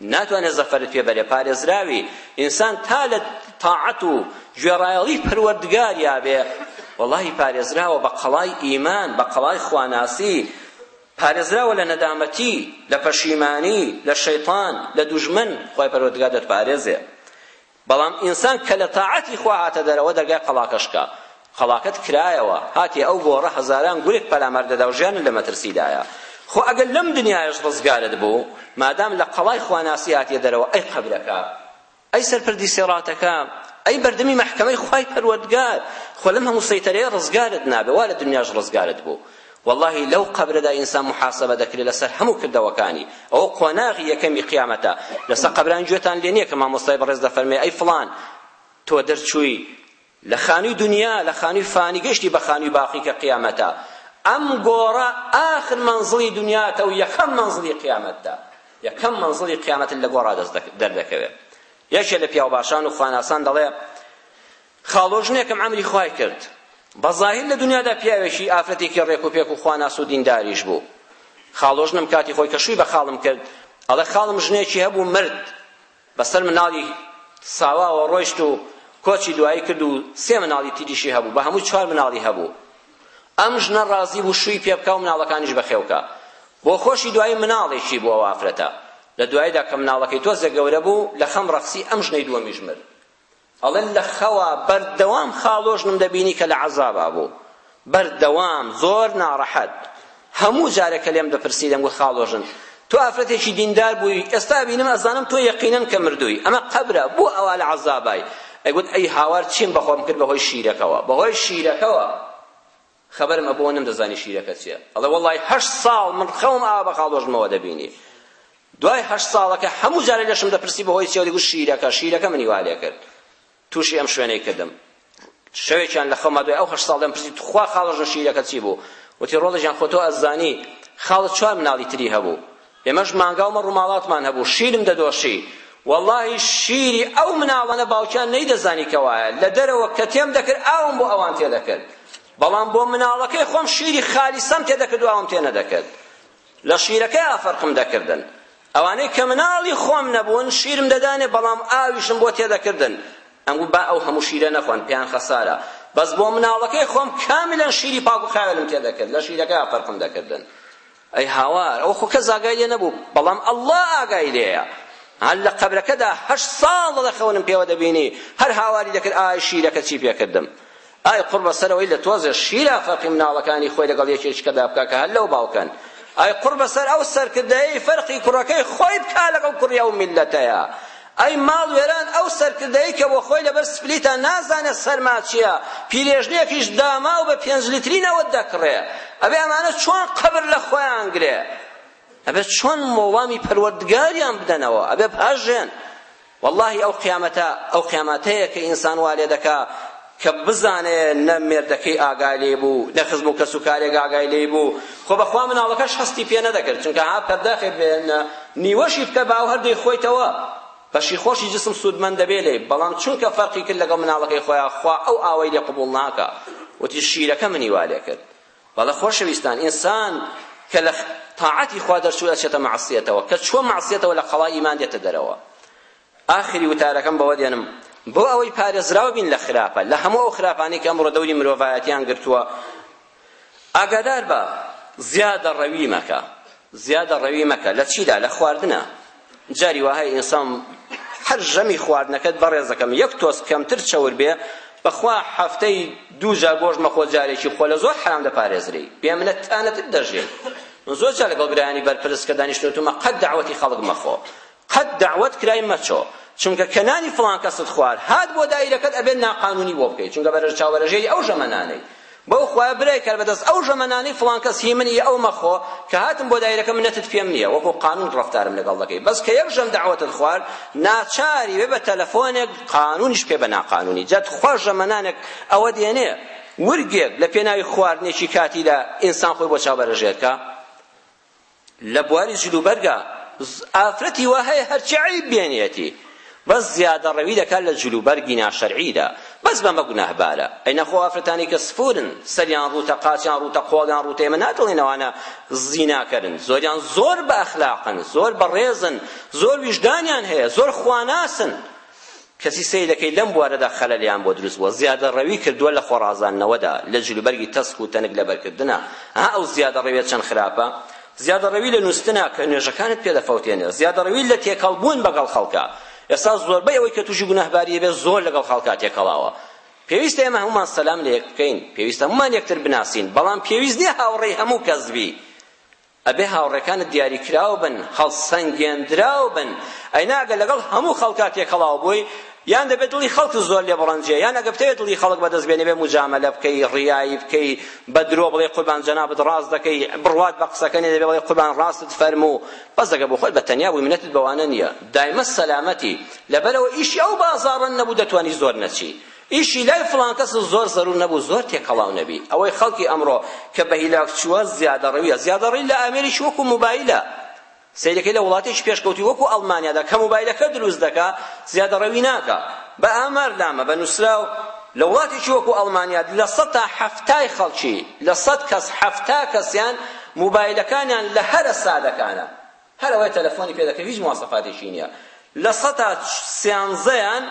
ناتوانێ زەفەرت پێ بەرێ پارێزراوی ئینسان تا لە تاعەت و گوێڕایەڵی پەروەردگاریا بێ وەڵاهی پارێزراوە بە قەڵای ئیمان بە قەڵای خواناسی پارێزراوە لە نەدامەتی لە پەشیمانی لە شەیطان لە دوژمن خۆی پەروەردگار دەتپارێزێ بەڵام ئینسان کە لە تاعەتی خوا هاتە دەرەوە دەرگای قەڵاکەش کا قەڵاکەت کرایەوە هاتیە ئەو گۆڕە هەزاران گورگ پەلامار دەدا و ژیانت لە مەترسیدایە خۆ ئەگەر لەم دنیایەش ڕزگارت بوو مادام لە قەڵای خواناسی هاتیە دەرەوە ئەی قەبرەکە ئەی سەرپردی سێڕاتەکە ئەی بەردەمی مەحکەمەی خوای پەروەردگار خۆ لەم هەموو سەیتەرەیە ڕزگارت نابێ وا لە دنیاش ڕزگارت بوو وەڵاهی لەو قەبرەدا ئینسان محاسەبە دەکرێ لەسەر هەموو کردەوەکانی ئەوە قۆناغی یەکەمی قیامەتە لەسەر قەبران گوێتان لێ نییە کە مامۆستای بەڕێز دەفەرمێ ئەی فڵان تۆ دەرچووی لە خانووی دنیا لە خانووی فانی گەشتی بە خانووی باقی کە قیامەتە ئەم گۆڕە ئاخر مەنزڵی دنیاتە و یەکەم مەنزڵی قیامەتدا یەکەم مەنزڵی قیامەت لە گۆڕا دەست دەردەکەوێت یەکێ لە پیاوباشان و خواناسان دەڵێ خاڵۆ ژنێکم عەمری خوای کرد بە زاهیر لە دنیادا پیاوێکی ئافرەتێکی ڕێک و پێک و خواناس و دینداریش بوو خاڵۆ ژنم کاتی خۆی کە شووی بە خاڵم کرد ئەڵێ خاڵم ژنێکی هەبوو مرد بەسەر مناڵی ساواوە ڕۆیشت و کۆچی دوایی کرد و سێ مناڵی تریشی هەبوو بە هەموو چوار مناڵی هەبوو ئەم ژنە ڕازی بوو شووی پێ بکا و مناڵەکانیش بەخێوکە بۆ خۆشی دوایی مناڵێکی بووە وافرەتە لە دواییدا کە مناڵەکەی تۆزێک گەورە بوو لە خەم ڕەخسی ئەم ژنەی دووەمیش مرد ئەڵێن لە خەوا بەردەوام خاڵۆژنم دەبینی کە لە عەزابا بوو بەردەوام زۆر ناڕەحەت هەموو جارێک کە لێم دەپرسی دەمگوت خاڵۆژن تۆ ئافرەتێکی دیندار بووی ئێستا بینم ئەزانم تۆ یەقینەن کە مردووی ئەمە قەبرە بۆ ئەوا لە عەزابای ئەگوت ئەی هاوار چیم بەخۆم کرد بەهۆی شیرەکەوە بەهۆی شیرەکەوە خەبەرم ئەبۆوە نەمدەزانی شیرەکە چیە ئەڵێ وەڵای هەشت ساڵ من خەوم ئاوا بە قاڵۆژمەوە دەبینی دوای هەشت ساڵەکە هەموو جارێ لەشم دەپرسی بەهۆی چیەوە دەگوت شیرەکە شیرەکە منی وا لێ کرد تووشی ئەم شوێنەی کردم شەوێکیان لە خەوما دوای ئەو هەشت ساڵ دەم پرسی تخوا خاڵۆژن شیرەکە چی بوو وتی ڕۆڵەژیان خۆ تۆ ئەزانی خاڵت چوار مناڵی تری هەبوو ئێمەش مانگا و مەڕ و ماڵاتمان هەبوو، شیرم دەدۆشی. وەڵاهی شیری ئەو مناڵانە باوکیان نەیدەزانی کە وایە، لە دەرەوە کە تێم دەکرد ئاوم بۆ ئەوان تێدەکرد، بەڵام بۆ مناڵەکەی خۆم شیری خالیسەم تێدەکرد و ئاوم تێنەدەکرد. لە شیرەکەیا فەرقم دەکردن. ئەوانەی کە مناڵی خۆم نەبوون شیرم دەدانێ بەڵام ئاویشم بۆ تێدەکردن. ئەمگوت با ئەو هەموو شیرە نەخۆن، پێیان خەسارە. بەس بۆ مناڵەکەی خۆم کاملەن شیری پاک و خاوێنم تێدەکرد، لە شیرەکەیا فەرقم دەکردن. ئەی هاوار ئەوە خۆ کەس ئاگای لێ نەبوو بەڵام اللە ئاگای لێیە هەر لە قەبرەکەدا هەشت ساڵ دەخەونم پێوە دەبینی هەر هاواری دەکرد ئای شیرەکە چی پێ کردم ئای قوڕ بەسەرەوەی لە تۆزێ شیرە فەرقی مناڵەکانی خۆی لەگەڵ یەکێکەدا بکا کە هەر لەو باوکەن ئای قوڕ بەسەر ئەو سەرکردەیەی فەرقی کوڕەکەی خۆی بکا لەگەڵ کوڕی ئەو میلەتەیە ئەی ماڵوێران ئەو سەرکردەی کە بۆ خۆی لەبەر سپلیتە نازانێ سەرما چیە پیرێژنێکیش داماو بە پێنج لیتری نەوت دەکڕێ ئەبێ ئەمانە چۆن قەبر لە خۆیان گرێ ئەبێ چۆن وەڵامی پەروەردگاریان بدەنەوە ئەبێ بهەژێن واللهی ئەو قیامەتە ئەو قیامەتەیە کە ئینسان وا لێ دەکا کە بزانێ نە مێردەکەی ئاگای لێی بوو، نە خزم و کەس و کارێک ئاگای لێی بوو، خۆ بە خوا مناڵەکەش هەستی پێ نەدەکرد، چونکە ها پەرداخێک بهێنە، نیوەشی بکە با و هەر دەیخۆیتەوە، بەشی خۆشی جسم سوودمەند دەبێ لێی، بەڵام چونکە فەرقی کرد لەگەڵ مناڵەکەی خۆیا، خوا ئەو ئاوەی لێ قبووڵ ناکا، وتی شیرەکە منی وا لێ کرد. بەڵێ خۆشەویستان، ئینسان کە لە تاعەتی خوا دەرچوو ئەچێتە مەعسیەتەوە، کە چووە مەعسیەتەوە لە قەڵای ئیمان دێتە دەرەوە، ئاخری وتارەکەم بەوە دێنم، بۆ ئەوەی پارێزراو بین لە خراپە، لە هەموو ئەو خراپانەی کە ئەمڕۆ دەوری مرۆڤایەتییان گرتووە، ئاگادار بە، زیادەڕەوی مەکە. زیادەڕەوی مەکە لە چیدا؟ لە خواردنا. جاری وا هەیە ئینسان هەر ژەمی خواردنەکەت بەڕێزەکەم یەک تۆز کەمتر چەور بێ، بەخوا هەفتەی دوو جا گۆشت مەخۆ جارێکی خۆ، لە زۆر حەرام دەپارێزرێی، بێ منەتانەتر دەژێی. من زۆر جار لەگەڵ برایانی بەرپرس کە دانیشتوومە قەت دەعوەتی خەڵک مەخۆ. قەت دەعوەت کرای مەچۆ چونکە کە نانی فڵان کەست خوارد هات بۆ دایرەکەت ئەبێت ناقانونی بۆ بکەیت چونکە بەرەژ چاوەرەژێری ئەو ژەمەنانەی بەو خوایە برای کار بەدەست ئەو ژەمەنانەی فڵان کەس هی منی ئەو مەخۆ کە هاتم بۆ دایرەکە منەتت پێم نییە وەکو قانون ڕەفتارم لەگەڵ دەکەی بەس کە یەک ژەم دەعوەتت خوارد ناچاری بێ بە تەلەفۆنێک قانونیش پێ بە ناقانونی جەت خوا ژەمەنانێک ئەوە دێنێ ورگێک لە پێناوی خواردنێکی کاتیدا ئینسان خۆی بۆ چاوبەرەژێرکە لە بواری جلوبەرگا ئافرەتی وا هەیە هەرچی عەیب بێنێتی بەس زیادە ڕەوی دەکات لە جلوبەرگی ناشەرعیدا بەس بەمە گوناهبارە ئەی نەخۆ ئافرەتانی کە سفورن سەریان ڕووتە قاچیان ڕووتە قۆڵیان ڕووتە ئێمە ناتڵێن ئەوانە زیناکەرن زۆریان زۆر بە ئەخلاقن زۆر بەڕێزن زۆر ویژدانیان هەیە زۆر خواناسن کەچی سەیرەکەی لەم بوارەدا خەلەلیان بۆ دروست بووە، زیادەڕەوی کردووە لە خۆڕازاندنەوەدا، لە جلوبەرگی تەسک و تەنک لەبەرکردنا، ئەها ئەو زیادەڕەویە چەند خراپە، زیادەڕەوی لە نووستنا کە نوێژەکانت پێ دەفەوتێنێ، زیادەڕەوی لە تێکەڵ بوون بەگەڵ خەڵکا، ئێستا زۆربەی ئەوەی کە تووشی گوناهباریی بێ زۆر لەگەڵ خەڵکا تێکەڵاوە، پێویستە ئێمە هەموومان سەلام لە یەک بکەین، پێویستە هەموومان یەکتر بناسین، بەڵام پێویست نییە هاوڕێی هەموو کەس بی، ئەبێ هاوڕێکانت دیاریکراو بن، هەڵسەنگێندراو بن، ئەینا ئەگەر لەگەڵ هەموو خەڵکا تێکەڵاو بووی، یان دەبێ دڵی خەڵکت زۆر لێ بڕەنجێ، یان ئەگەر بتەوێ دڵی خەڵک بەدەست بێنی ئەبێ موجامەلە بکەی، ڕیایی بکەی، بە درۆ بڵێی قوربان جەنابت ڕاست دەکەی، بڕوات بە قسەکە نییە دەبێ بڵێی قوربان ڕاستت فەرموو، بەس ئەگەر بۆ خۆت بە تەنیا بووی منەتت بەوانە نییە، دایمە سەلامەتی، لەبەرئەوە ئیشی ئەو بازاڕەت نەبوو دەتوانی زۆر نەچی. ئیشی لای فڵان کەس زۆر زەروور نەبوو زۆر تێکەڵاو نەبی ئەوەی خەڵکی ئەمڕۆ کە بە هیلاک چووە زیادەڕەویە زیادەڕەوی لە ئامێرێکی وەکو موبایلە سەیرەکەی لە وڵاتێکی پێشکەوتوی وەکو ئەڵمانیادا کە موبایلەکە دروست دەکا زیادەڕەوی ناکا بە ئامار نامە بە نووسراو لە وڵاتێکی وەکو ئەڵمانیا لە سەد تا حەفتای خەڵکی لە سەد کەس حەفتا کەسیان موبایلەکانیان لە هەرە سادەکانە هەر ئەوەیە تەلەفۆنی پێ دەکەی و هیچ مواسەفاتێکی نییە. لە سەتا سیانزەیان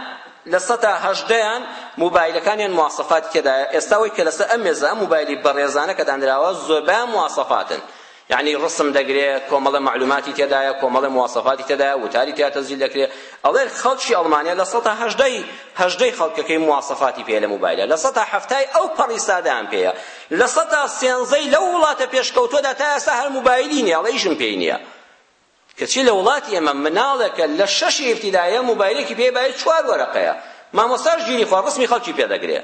لە سەتا هەژدەیان موبایلەکانیان مواسەفاتی تێدایە، ئێستا وەی کە لەسەر ئەم مێزە ئەم موبایلی بەڕێزانە کە دانراوە زۆربەیان مواسەفاتن. یەعنی ڕسم دەگرێ، کۆمەڵە مەعلوماتی تێدایە، کۆمەڵە مواسەفاتی تێدایە، وتاری تیا تەسجیل دەکرێ. ئەڵێن خەڵکی ئەڵمانیا لە سەتا هەژدەی هەژدەی خەڵکەکەی مواسەفاتی پێیە لە موبایلە. لە سەتا حەفتای ئەو پەڕی سادەیان پێیە. لە سەدا سێنزەی لەو وڵاتە پێشکەوتوەدا تا ئێستا هەر موبایلی نیە ئەڵێ ئیشم پێی نیە کەچی لە وڵاتی ئێمە مناڵێکە لە شەشی ئیبتیدایە موبایلێکی پێ بایە چوار وەرەقەیە مامۆستاش گیری خوا ڕسمی خەڵکی پێ دەگرێ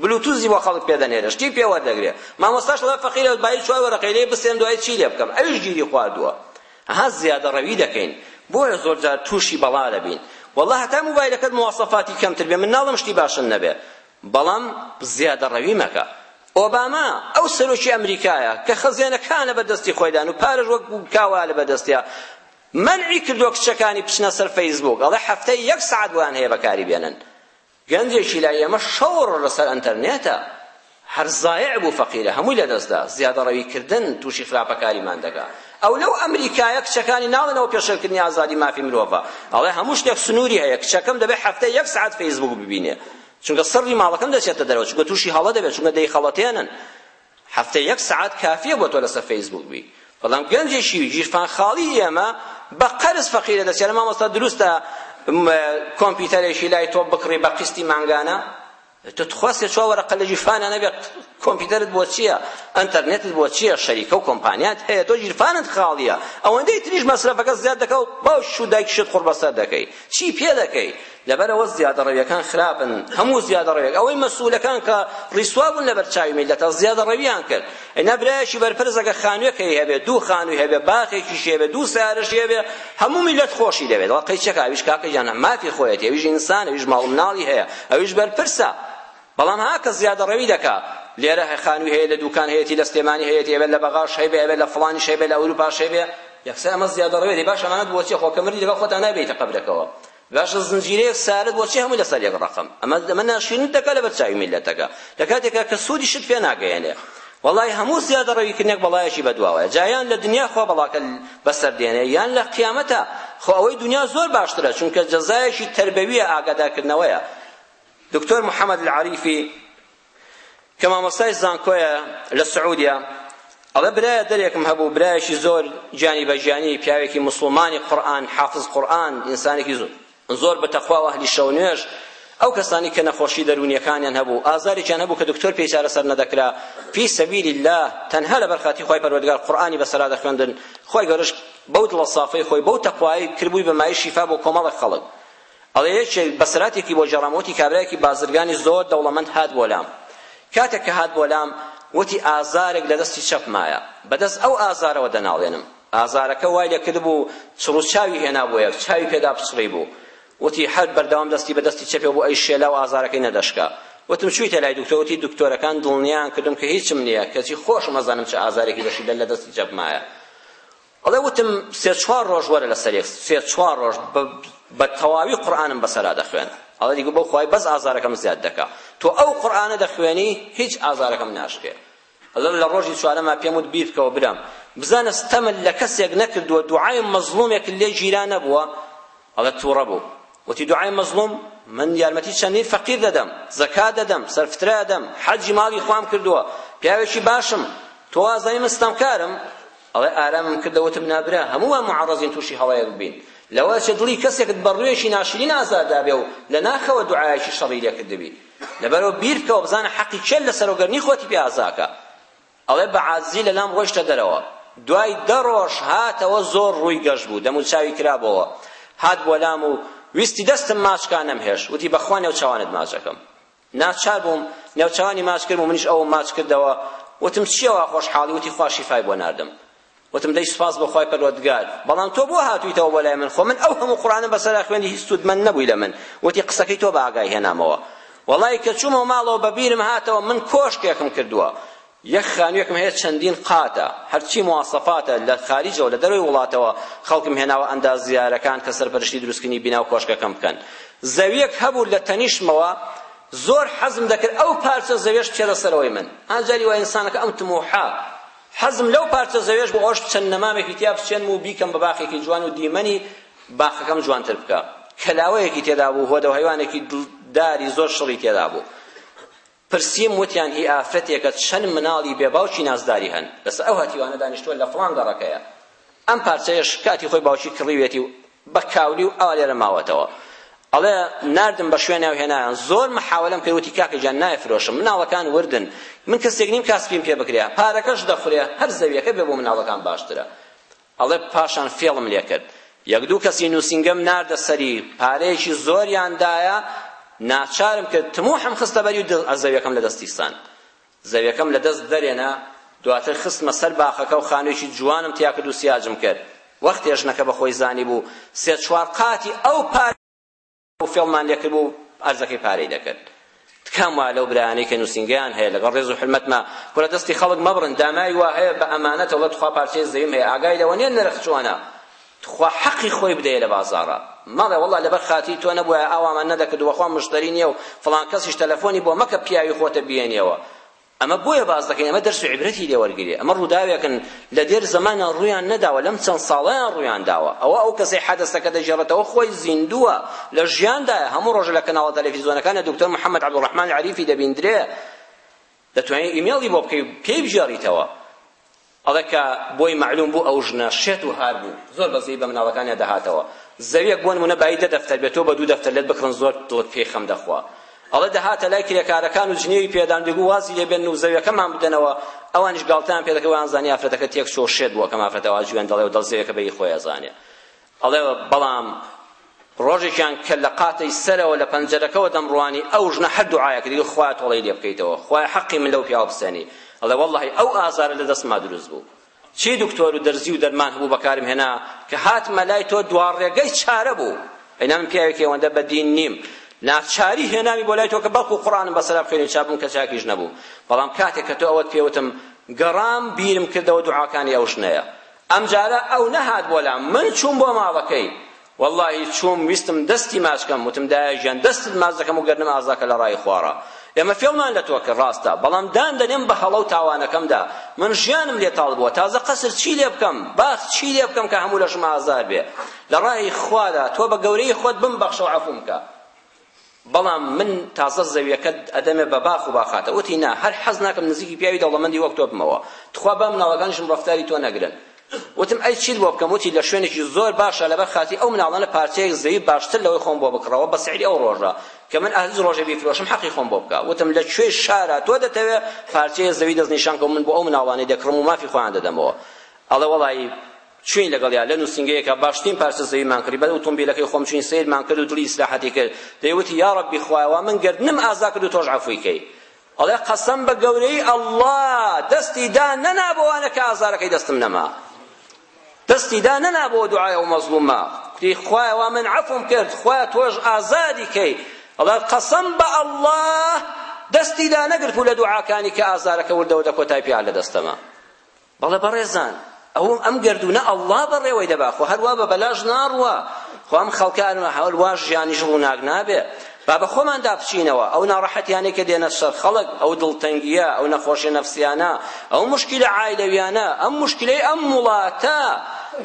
بلوتوزی بۆ خەڵک پێ دەنێرێ شتی پێ وەردەگرێ مامۆستاش ڵێ فەقیرە بایی چوار وەرەقەی لێ بسێن دوای چی لێ بکەم ئەویش گیری خواردووە ها زیادە ڕەوی دەکەین بۆیە زۆر جار تووشی بەڵا دەبین والله هەتا موبایلەکەت مواسەفاتی کەمتر بێ مناڵم شتی باشن نەبێ بەڵام زیادەڕەوی مەکە. ئۆباما ئەو سەرۆکی ئەمریکایە کە خەزێنەکان لە بەردەستی خۆیدان و پارەش وەک کاوە لە بەردەستیە، مەنعی کردووە کچەکانی بچنە سەر فەیسبووک، ئەڵێ هەفتەی یەک سەعات بۆیان هەیە بەکاری بێنن. گەنجێکی لای ئێمە شەو ڕۆژ لەسەر ئەنتەرنێتە، هەر زایع بوو فەقیرە هەمووی لەدەستدا، زیادەڕەوی کردن تووشی خراپەکاریمان دەکا. ئەو لەو ئەمریکایە کچەکانی ناڵێنەوە پێشێلکردنی ئازادی مافی مرۆڤە ئەڵێ هەموو شتێک سنووری هەیە کچەکەم دەبێت هەفتەی یەک سەعات فەیسبووک ببینێ چونکە سڕی ماڵەکەم دەچێتە دەرەوە چونکە تووشی هەڵە دەبێت چونکە دەیخەڵەتێنن هەفتەی یەک سەعات کافیە بۆ تۆ لەسەر فەیسبووک بی بەڵام گەنجێکی گیرفان خاڵی ئێمە بە قەرز فەقیرە دەچێت لە مامۆستا دروستە کۆمپیوتەرێکی لای تۆ بکڕی بە قستی مانگانە تۆ تخوا سێ چوار وەرەقە لە گیرفانە نەبێت کۆمپیوتەرت بۆ چییە ئەنتەرنێتت بۆ چییە شەریکە و کۆمپانیات هەیە تۆ گیرفانت خاڵییە ئەوەندەی تریش مەسرەفەکە زیاد دەکە و باوش و دایکیشت قوڕبەسەر دەکەی چی پێ دەکەی لەبەرەوە زیادەڕەویەکان خراپن هەموو زیادەڕەویەک ئەوەی مەسولەکان کە ڕیسوا بوون لەبەر چاوی میلەتە زیادەڕەویان کرد ئینا برایەکی بەرپرس ئەگەر خانوێکەی هەبێ دوو خانووی هەبێ باخێکیشی هەبێ دوو سارەشی هەبێ هەموو میلەت خۆشی دەوێت وە قەیچەکە ئەویش کاکە گیان مافی خۆیەتی ئەویش ئینسانە ئەویش ماڵ مناڵی هەیە ئەویش بەرپرسە بەڵام ها کە زیادەڕەوی دەکا لێرە خانووی هەیە لە دوکان هەیەتی لە سلێمانی هەیەتی ئەوێ لە بەغاش هەیبێ ئەوێ لە فڵانیش هەیبێ لە ئەوروپاش هەیبێ یەکسەر ئەمە زیادەڕەوێ دەی باش ئەمانەت بۆچیە خۆ کە مردی لەگەڵ خۆتان نابێیتە قەبرەکەوە باشە زنجیرەیەک سارد بۆچی هەمووی لەسەر یەک ڕەقەم ئەمە ئەمە ناشیرینت دەکات لەبەر چاوی میللەتەکە لە کاتێکا کە سوودیشت پێ ناگەیەنێ وەڵای هەموو زیادەڕەویکردنێک بەڵایەکی بەدواوەیە جا یان لە دنیا خوا بەڵاکە بەسەر دێنێ یان لە قیامەتە خۆ ئەوەی دنیا زۆر باشترە چونکە جەزایەکی تربەویە ئاگادارکردنەوەیە دکتۆر محەممەد العەریفی کە مامۆستای زانکۆیە لە سعودیە ئەڵێ برایە دەرێکم هەبوو برایەکی زۆر گیانی بە گیانی پیاوێکی مسلمانی قورئان حافظ قورئان ئینسانێکی زۆر زۆر بە تەخوا و ئەهلی شەو نوێژ ئەو کەسانی کە نەخۆشی دەروونیەکانیان هەبوو ئازارێکیان هەبوو کە دکتۆر پێی چارەسەر نەدەکرا فی سەبیل الله تەنها لەبەر خاتی خوای پەروەردگار قورئانی بەسەرا دەخوێندن خوای گەورەش بەو دڵە سافەی خۆی بەو تەقوایی کردبووی بە مایەی شیفا بۆ کۆمەڵێک خەڵک ئەڵێ یەکێک بەسەراتێکی بۆ گێڕام وتی کابرایەکی بازرگانی زۆر دەوڵەمەند هات بۆ لام کاتێک کە هات بۆ لام وتی ئازارێک لە دەستی چەپمایە بەدەست ئەو ئازارەوە دەناڵێنم ئازارەکە وای لێ کردبوو چڕو چاوی هێنابوو یەک چاوی پێدا پچڕی بوو وتی هەر بەردەوام دەستی بە دەستی چەپێ بۆ ئەی شێلا و ئازارەکەی نەدەشکا وتم چوویتە لای دکتۆر وتی دکتۆرەکان دڵنیان کردم کە هیچم نییە کەچی خۆشم ئەزانم چ ئازارێکی دەشی لە دەستی چەپمایە ئەڵێ وتم سێ چوار ڕۆژ وەرە لەسەر یەک سێ چوار ڕۆژ بە تەواوی قورئانم بەسەرا دەخوێنم ئەڵێ دیگە بۆ خوای بەس ئازارەکەم زیاد دەکا تۆ ئەو قورئانە دەخوێنی هیچ ئازارەکەم ناشکێ ئەڵێ لە ڕۆژی چوارەما پێم وت بیر بکەوە برام بزانە ستەمت لە کەسێک نەکردووە دوعای مەزڵومێک لێ گیرا نەبووە ئەڵێ تووڕە بوو وتی دوعای مەزڵوم من یارمەتی چەندین فەقیر دەدەم زەکات دەدەم سەرفترە دەم حەجی ماڵی خوام کردووە پیاوێکی باشم تۆ وازانی من ستەمکارم ئەڵێ ئارامم کردە وتم نابرا هەمووان معڕەزین تووشی هەڵەیەک بین لەوە چێ دڵی کەسێکت بە ڕوویەکی ناشرین ئازاردابێ و لە ناخەوە دوعایەکی شەڕی لێکردبی لەبەرەوە بیر بکەوە بزانە حەقی کێل لەسەرۆگەرنی خۆتی پێ ئازاکە ئەڵێ بە عاجزی لە لام ڕۆیشتە دەرەوە دوای دە ڕۆژ هاتەوە زۆر ڕووی گەش بوو دەم و چاوی کرابۆوە هات بۆ لام و ویستی دەستم ماچکا نەمهێشت وتی بەخوا نێوچاوانت ماچەکەم ناچار بووم نێوچاوانی ماچ کردم و منیش ئەوم ماچ کردەوە وتم چییە وا خۆشحاڵی وتی خوا شیفای بۆ ناردم وتم دەی سوپاس بۆ خوای پەروەردگار بەڵام تۆ بۆ هاتوویتەوە بۆ لای من خۆ من ئەو هەموو قورئانەم بەسەرا خوێندی هیچ سوودمەند نەبووی لە من وتی قسەکەی تۆ بە ئاگای هێنامەوە وەڵای کە چوومەوە ماڵەوە بە بیرم هاتەوە من کۆشکێکم کردووە یەک خانوویەکم هەیە چەندین قاتە هەرچی مواسەفاتە لە خاریجەوە لە دەرەوەی وڵاتەوە خەڵکم هێناوە ئەندازیارەکان کە سەرپەرشتی دروستکردنی بینا و کۆشکەکەم بکەن زەویەک هەبوو لە تەنیشتمەوە زۆر حەزم دەکرد ئەو پارچە زەویەش بچێتە سەرەوەی من ئەجاری وای ئینسانەکە ئەم تموحە حەزم لەو پارچە زەوێش بوو ئەوەش چەند نەمامێکی تیا بچێنم و بیکەم بە باخێکی جوان و دیمەنی باخەکەم جوانتر بکە کەلاوەیەکی تێدا بوو هۆدە و حەیوانێکی داری زۆر شڕی تێدا بوو پرسیم وتیان هی ئافرەتێکە چەند مناڵی بێباوکی نازداری هەن لەسەر ئەو هەتیوانە دانیشتووە لە فڵان گەڕەکەیە ئەم پارچەیەش کاتی خۆی باوکی کڕیویەتی و بە کاولی و ئاوا لێرە ماوەتەوە ئەڵێ ناردم بە شوێنیاو هێنایان زۆر محاولەم کرد وتی کاکە گیان نایفرۆشم مناڵەکان وردن من کەسێک نیم کا سپیم پێ بکرێ پارەکەش دەخورێ هەر زەویەکە بێ بۆ مناڵەکان باشترە ئەڵێ پاشان فێڵم لێ کرد یەک دوو کەسی نووسینگەم ناردە سەری پارەیەکی زۆریان دایە ناچارم کرد تموحم خستە بەری و زەویەکەم لە دەستی ساند زەویەکەم لە دەست دەرێنا، دواتر خستمە سەر باخەکە و خانویەکی جوانم تیا کرد و سیاجم کرد. وەختێ ژنەکە بە خۆی زانیبوو سێ چوار قاتی ئەو پارەی بوو فێڵمان لێ کردبوو ئەرزەکەی پارەی دەکرد. تکام وایە لەو برایانەی کە نووسینگەیان هەیە لەگەڵ ڕێز و حورمەتما کورە دەستی خەڵک مەبڕن داماوی وا هەیە بە ئەمانەتە وڵڵە تخوا پارچەیە زەویم هەیە ئاگای لەوە نیە نرخ چۆنە تخوا حەقی خۆی بدەیە لە بازاڕا مەڵێ وەڵا لەبەر خاتری تۆ نەبوایە ئاوامان نەدەکرد وەخوا مشتەری نییە و فڵان کەسیش تەلەفۆنی بۆ مەکە پیاوی خۆتە بێنیەوە ئەمە بۆیە باس دەکەین ئەمە دەرس و عیبرەتی لێ وەرگری ئەمە ڕووداوێکن لە دێر زەمانە ڕوویان نەداوە لەم چەند ساڵەیان ڕوویان داوە ئەوە ئەو کەسەی حەدەسەکە دەگێڕێتەوە خۆی زیندووە لە ژیاندایە هەموو ڕۆژە لە کەناڵە تەلەفیزیۆنەکان لە دکتۆر محەممەد عەبدوڕەحمان عەریفی دەبیندرێ دەتوانێت ئیمێڵی بۆ بکەی پێی بگێڕیتەوە ئەڵێ کە بۆی مەعلوم بوو ئەو ژنە شێت و هار بوو، زۆر بە زەوی بە مناڵەکانیا دەهاتەوە. زەویەک بۆ نموونە بایی دە دەفتەر بێ، تۆ بە دوو دەفتەر لێت بکڕن زۆر دڵت پێی خەم دەخوا. ئەڵێ دەهاتە لای کرێکارەکان و جنێوی پێ دەدان بێگوو وازی لێ بێنن و زەویەکەمان بدەنەوە، ئەوانیش گاڵتەیان پێ دەکرد و ئەیانزانی ئافرەتەکە تێک چووە و شێت بووە کەم ئافرەتە ئاجوویان دەڵێ و دەڵ زەویەکە بە ی خۆی ئەزانێ. ئەڵێ، بەڵام ڕۆژێکیان کە لە قاتەی سەرەوە لە پەنجەرەکەوە دەمڕوانی، ئەو ژنە هەر دوعایە کردی، خوایە تۆڵەی لێ بکەیتەوە، خوایە حەقی من لەو پیاوە بسەنی. ئەڵێ، وەڵڵاهی ئەو ئازارە لە دەستما دروست بوو. چی دکتۆر و دەرزی و دەرمان هەبوو بەکارم هێنا، کە هاتمە لای تۆ دوا ڕێگەی چارە بوو. ئەینا من پیاوێکی ئەوەندە بە دین نیم، ناچاری هێنامی بۆ لای تۆ کە بەڵکو قوڕانم بەسەرا بخوێنی و چاکبم کە چاکیش نەبوو. بەڵام کاتێک کە تۆ ئەوەت پێ وتم، گەڕام بیرم کردەوە دوعاکانی ئەو ژنەیە. ئەمجارە ئەو نەهات بۆ لام من چووم بۆ ماڵەکەی وەڵاهی چووم ویستم دەستی ماچ کەم وتم دایە گیان دەستت ماچ دەکەم و گەردنم ئازاکە لە ڕای خواڕا ئێمە فێڵمان لە تۆ کرد ڕاستە بەڵام دان دەنێم بە هەڵە و تاوانەکەمدا من ژیانم لێ تاڵ بووە تازە قەسر چی لێ بکەم باخ چی لێ بکەم کە هەموو لەشم ئازار بێ لە ڕای خوادا تۆ بە گەورەی خۆت بمبەخشە و عەفوم کە بەڵام من تازە زەویەکە ئەدەمێ بە باخ و باخاتە وتی نا هەر حەز ناکەم نزیکی پیاوی دەوڵەمەندی وەک تۆ بمەوە تخوا با مناڵەکانیشم ڕەفتاری تۆ نەگرن وتم ئەی چیت بۆ بکەم وتی لە شوێنێکی زۆر باشە لەبەر خاتی ئەو مناڵانە پارچەیەک زەوی باشتر لەوەی خۆم بۆ بکڕەوە بە سعری ئەو ڕۆژە کە من ئەهز ڕۆژێ بیفرۆشم حەقی خۆم بۆ بکە وتم لە کوێ شارە تۆ دەتەوێ پارچەیە زەوی دەستنیشان کەم من بۆ ئەو مناڵانەی دەکڕم و مافی خۆیان دەدەمەوە ئەڵێ وەڵایی چوین لەگەڵیا لە نووسینگەیەکە باشترین پارچە زەویمان کڕی بە ئۆتۆمبیلەکەی خۆم چوین سەیرمان کرد و دڵی ئیسراحەتی کرد دەیوتی یا ڕەبی خوایە وا من گەردنم ئازا کرد و تۆش عەفوی کەی ئەڵێ قەسەم بە گەورەی ئەڵڵا دەستی دا نەنا بۆوانە کە ئازارەکەی دەستم نەما دەستی دا نەنا بۆ دوعای ئەو مەزڵومە کوتی خوایە وا من عەفوم کرد خوایە تۆش ئازادی کەی ئەڵێ قەسەم بە ئەڵڵا دەستی دا نەگرت و لە دوعاکانی کە ئازارەکە وردە وردە کۆتای پێ لە دەستەما بەڵێ بەڕێزان ئەوم ئەم گەردوونە ئەڵڵا بەڕێوەی دەبا خۆ هەروا بە بەلاش ناڕوا خۆ ئەم خەڵکان هەروا ژیانیش ڕووناک نابێ با بە خۆماندا بچینەوە ئەو ناڕەحەتیانەی کە دێنە سەر خەڵک ئەو دڵتەنگیە ئەو نەخۆشی نەفسیانە ئەو مشکلە عایلەویانە ئەم مشکلەی ئەم وڵاتە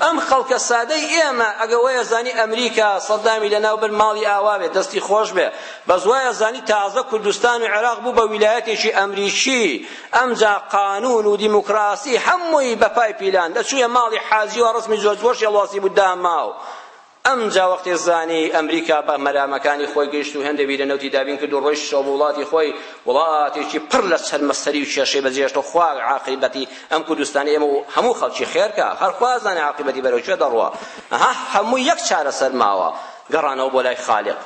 ئەم خەڵکە سادەی ئێمە ئەگە وەیە زانی ئەمریکا سەدامی لەناو بر ماڵی ئاوا بێ دەستی خۆش بێ بەس وایە زانی تازە کوردستان و عێراق بوو بە ویلایەتێکی ئەمریکی ئەمجا قانون و دیموکراسی هەمووی بە پای پیلان دەچوویە ماڵی حاجی و ڕسمی جۆرج بۆش هێڵواسی بوو داماو ئەمجا وەختێ زانی ئەمریکا بە مەرامەکانی خۆی گەیشت و هێندە بیرە نەوتی دابین کرد و ڕۆیشت شەو وڵاتی خۆی وڵاتێکی پڕ لە چەرمەسەری و کێشەی بەجێشت و خوا عاقیبەتی ئەم کوردستانی ئێمە و هەموو خەڵکی خێرکە هەر خوا زانێ عاقیبەتی بەرەو کوێ دەڕوا ها هەموو یەک چارەسەر ماوە گەڕانەوە بۆ لای خالق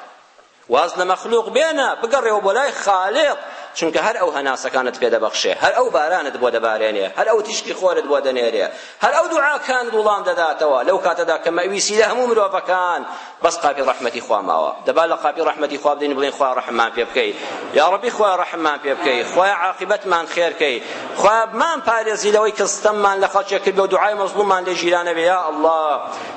واز لە مەخلوق بێنە، بگەڕێوە بۆ لای خالق، چونکە هەر ئەو هەناسەکانت پێ دەبەخشێ، هەر ئەو بارانت بۆ دەبارێنێ، هەر ئەو تیشکی خۆرت بۆ دەنێرێ، هەر ئەو دوعاکانت وڵام دەداتەوە، لەو کاتەدا کە مەویسی لە هەموو مرۆڤەکان بەس قاپی ڕەحمەتی خوا ماوە، دەبا لە قاپی ڕەحمەتی خوا بدەین و بڵێین خوایە ڕەحممان پێ بکەی، یا ڕەبی خوایە ڕەحممان پێ بکەی، خوایە عاقیبەتمان خێر کەی، خوایە بمانپارێزی لەوەی کە ستەممان لە خەڵکێک کردبێ و دوعای مەزڵووممان لێ گیرانەبێ، یا اللە.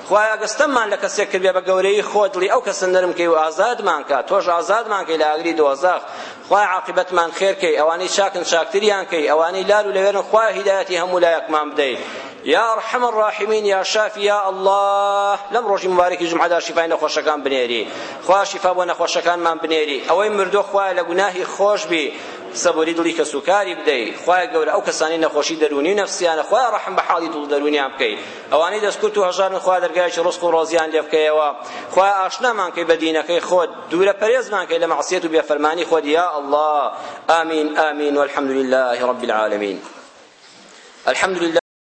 خوایە گەر ستەممان لە کەسێک کردبێ بە گەورەیی خۆت دڵی ئەو کەسە نەرم کەی و ئازادمان کا تۆش ئازادمان کەی لە ئاگری دۆزەخ خوایە عاقیبەتمان خێر کەی ئەوانەی چاکن چاکتریان کەی ئەوانەی لار و لەوێرن خوایە هیدایەتی هەموو لایەکمان بدەی یا ارحم الراحمین یا شافی یا اللە لەم ڕۆژی مبارەکی جمعەدا شیفای نەخۆشەکان بنێری خوا شیفا بۆ نەخۆشەکانمان بنێری ئەوەی مردووە خوایە لە گوناهی خۆش بی سەبوری دڵی کەس و کاری بدەی خوایە گەورە ئەو کەسانی نەخۆشی دەروونی و نەفسیانە خوایە ڕەحم بە حاڵی دڵ دەروونیان بکەی ئەوانەی دەستکورت و هەژارن خوا دەرگایەکی ڕزق و ڕۆزیان لێ بکەیەوە خوایە ئاشنامان کەی بە دینەکەی خۆت دوورە پەرێزمان کەی لە مەعسیەت و بێفەرمانی خۆت یا ئەڵڵا ئامین ئامین والحمد لله رب العالمین الحمد لله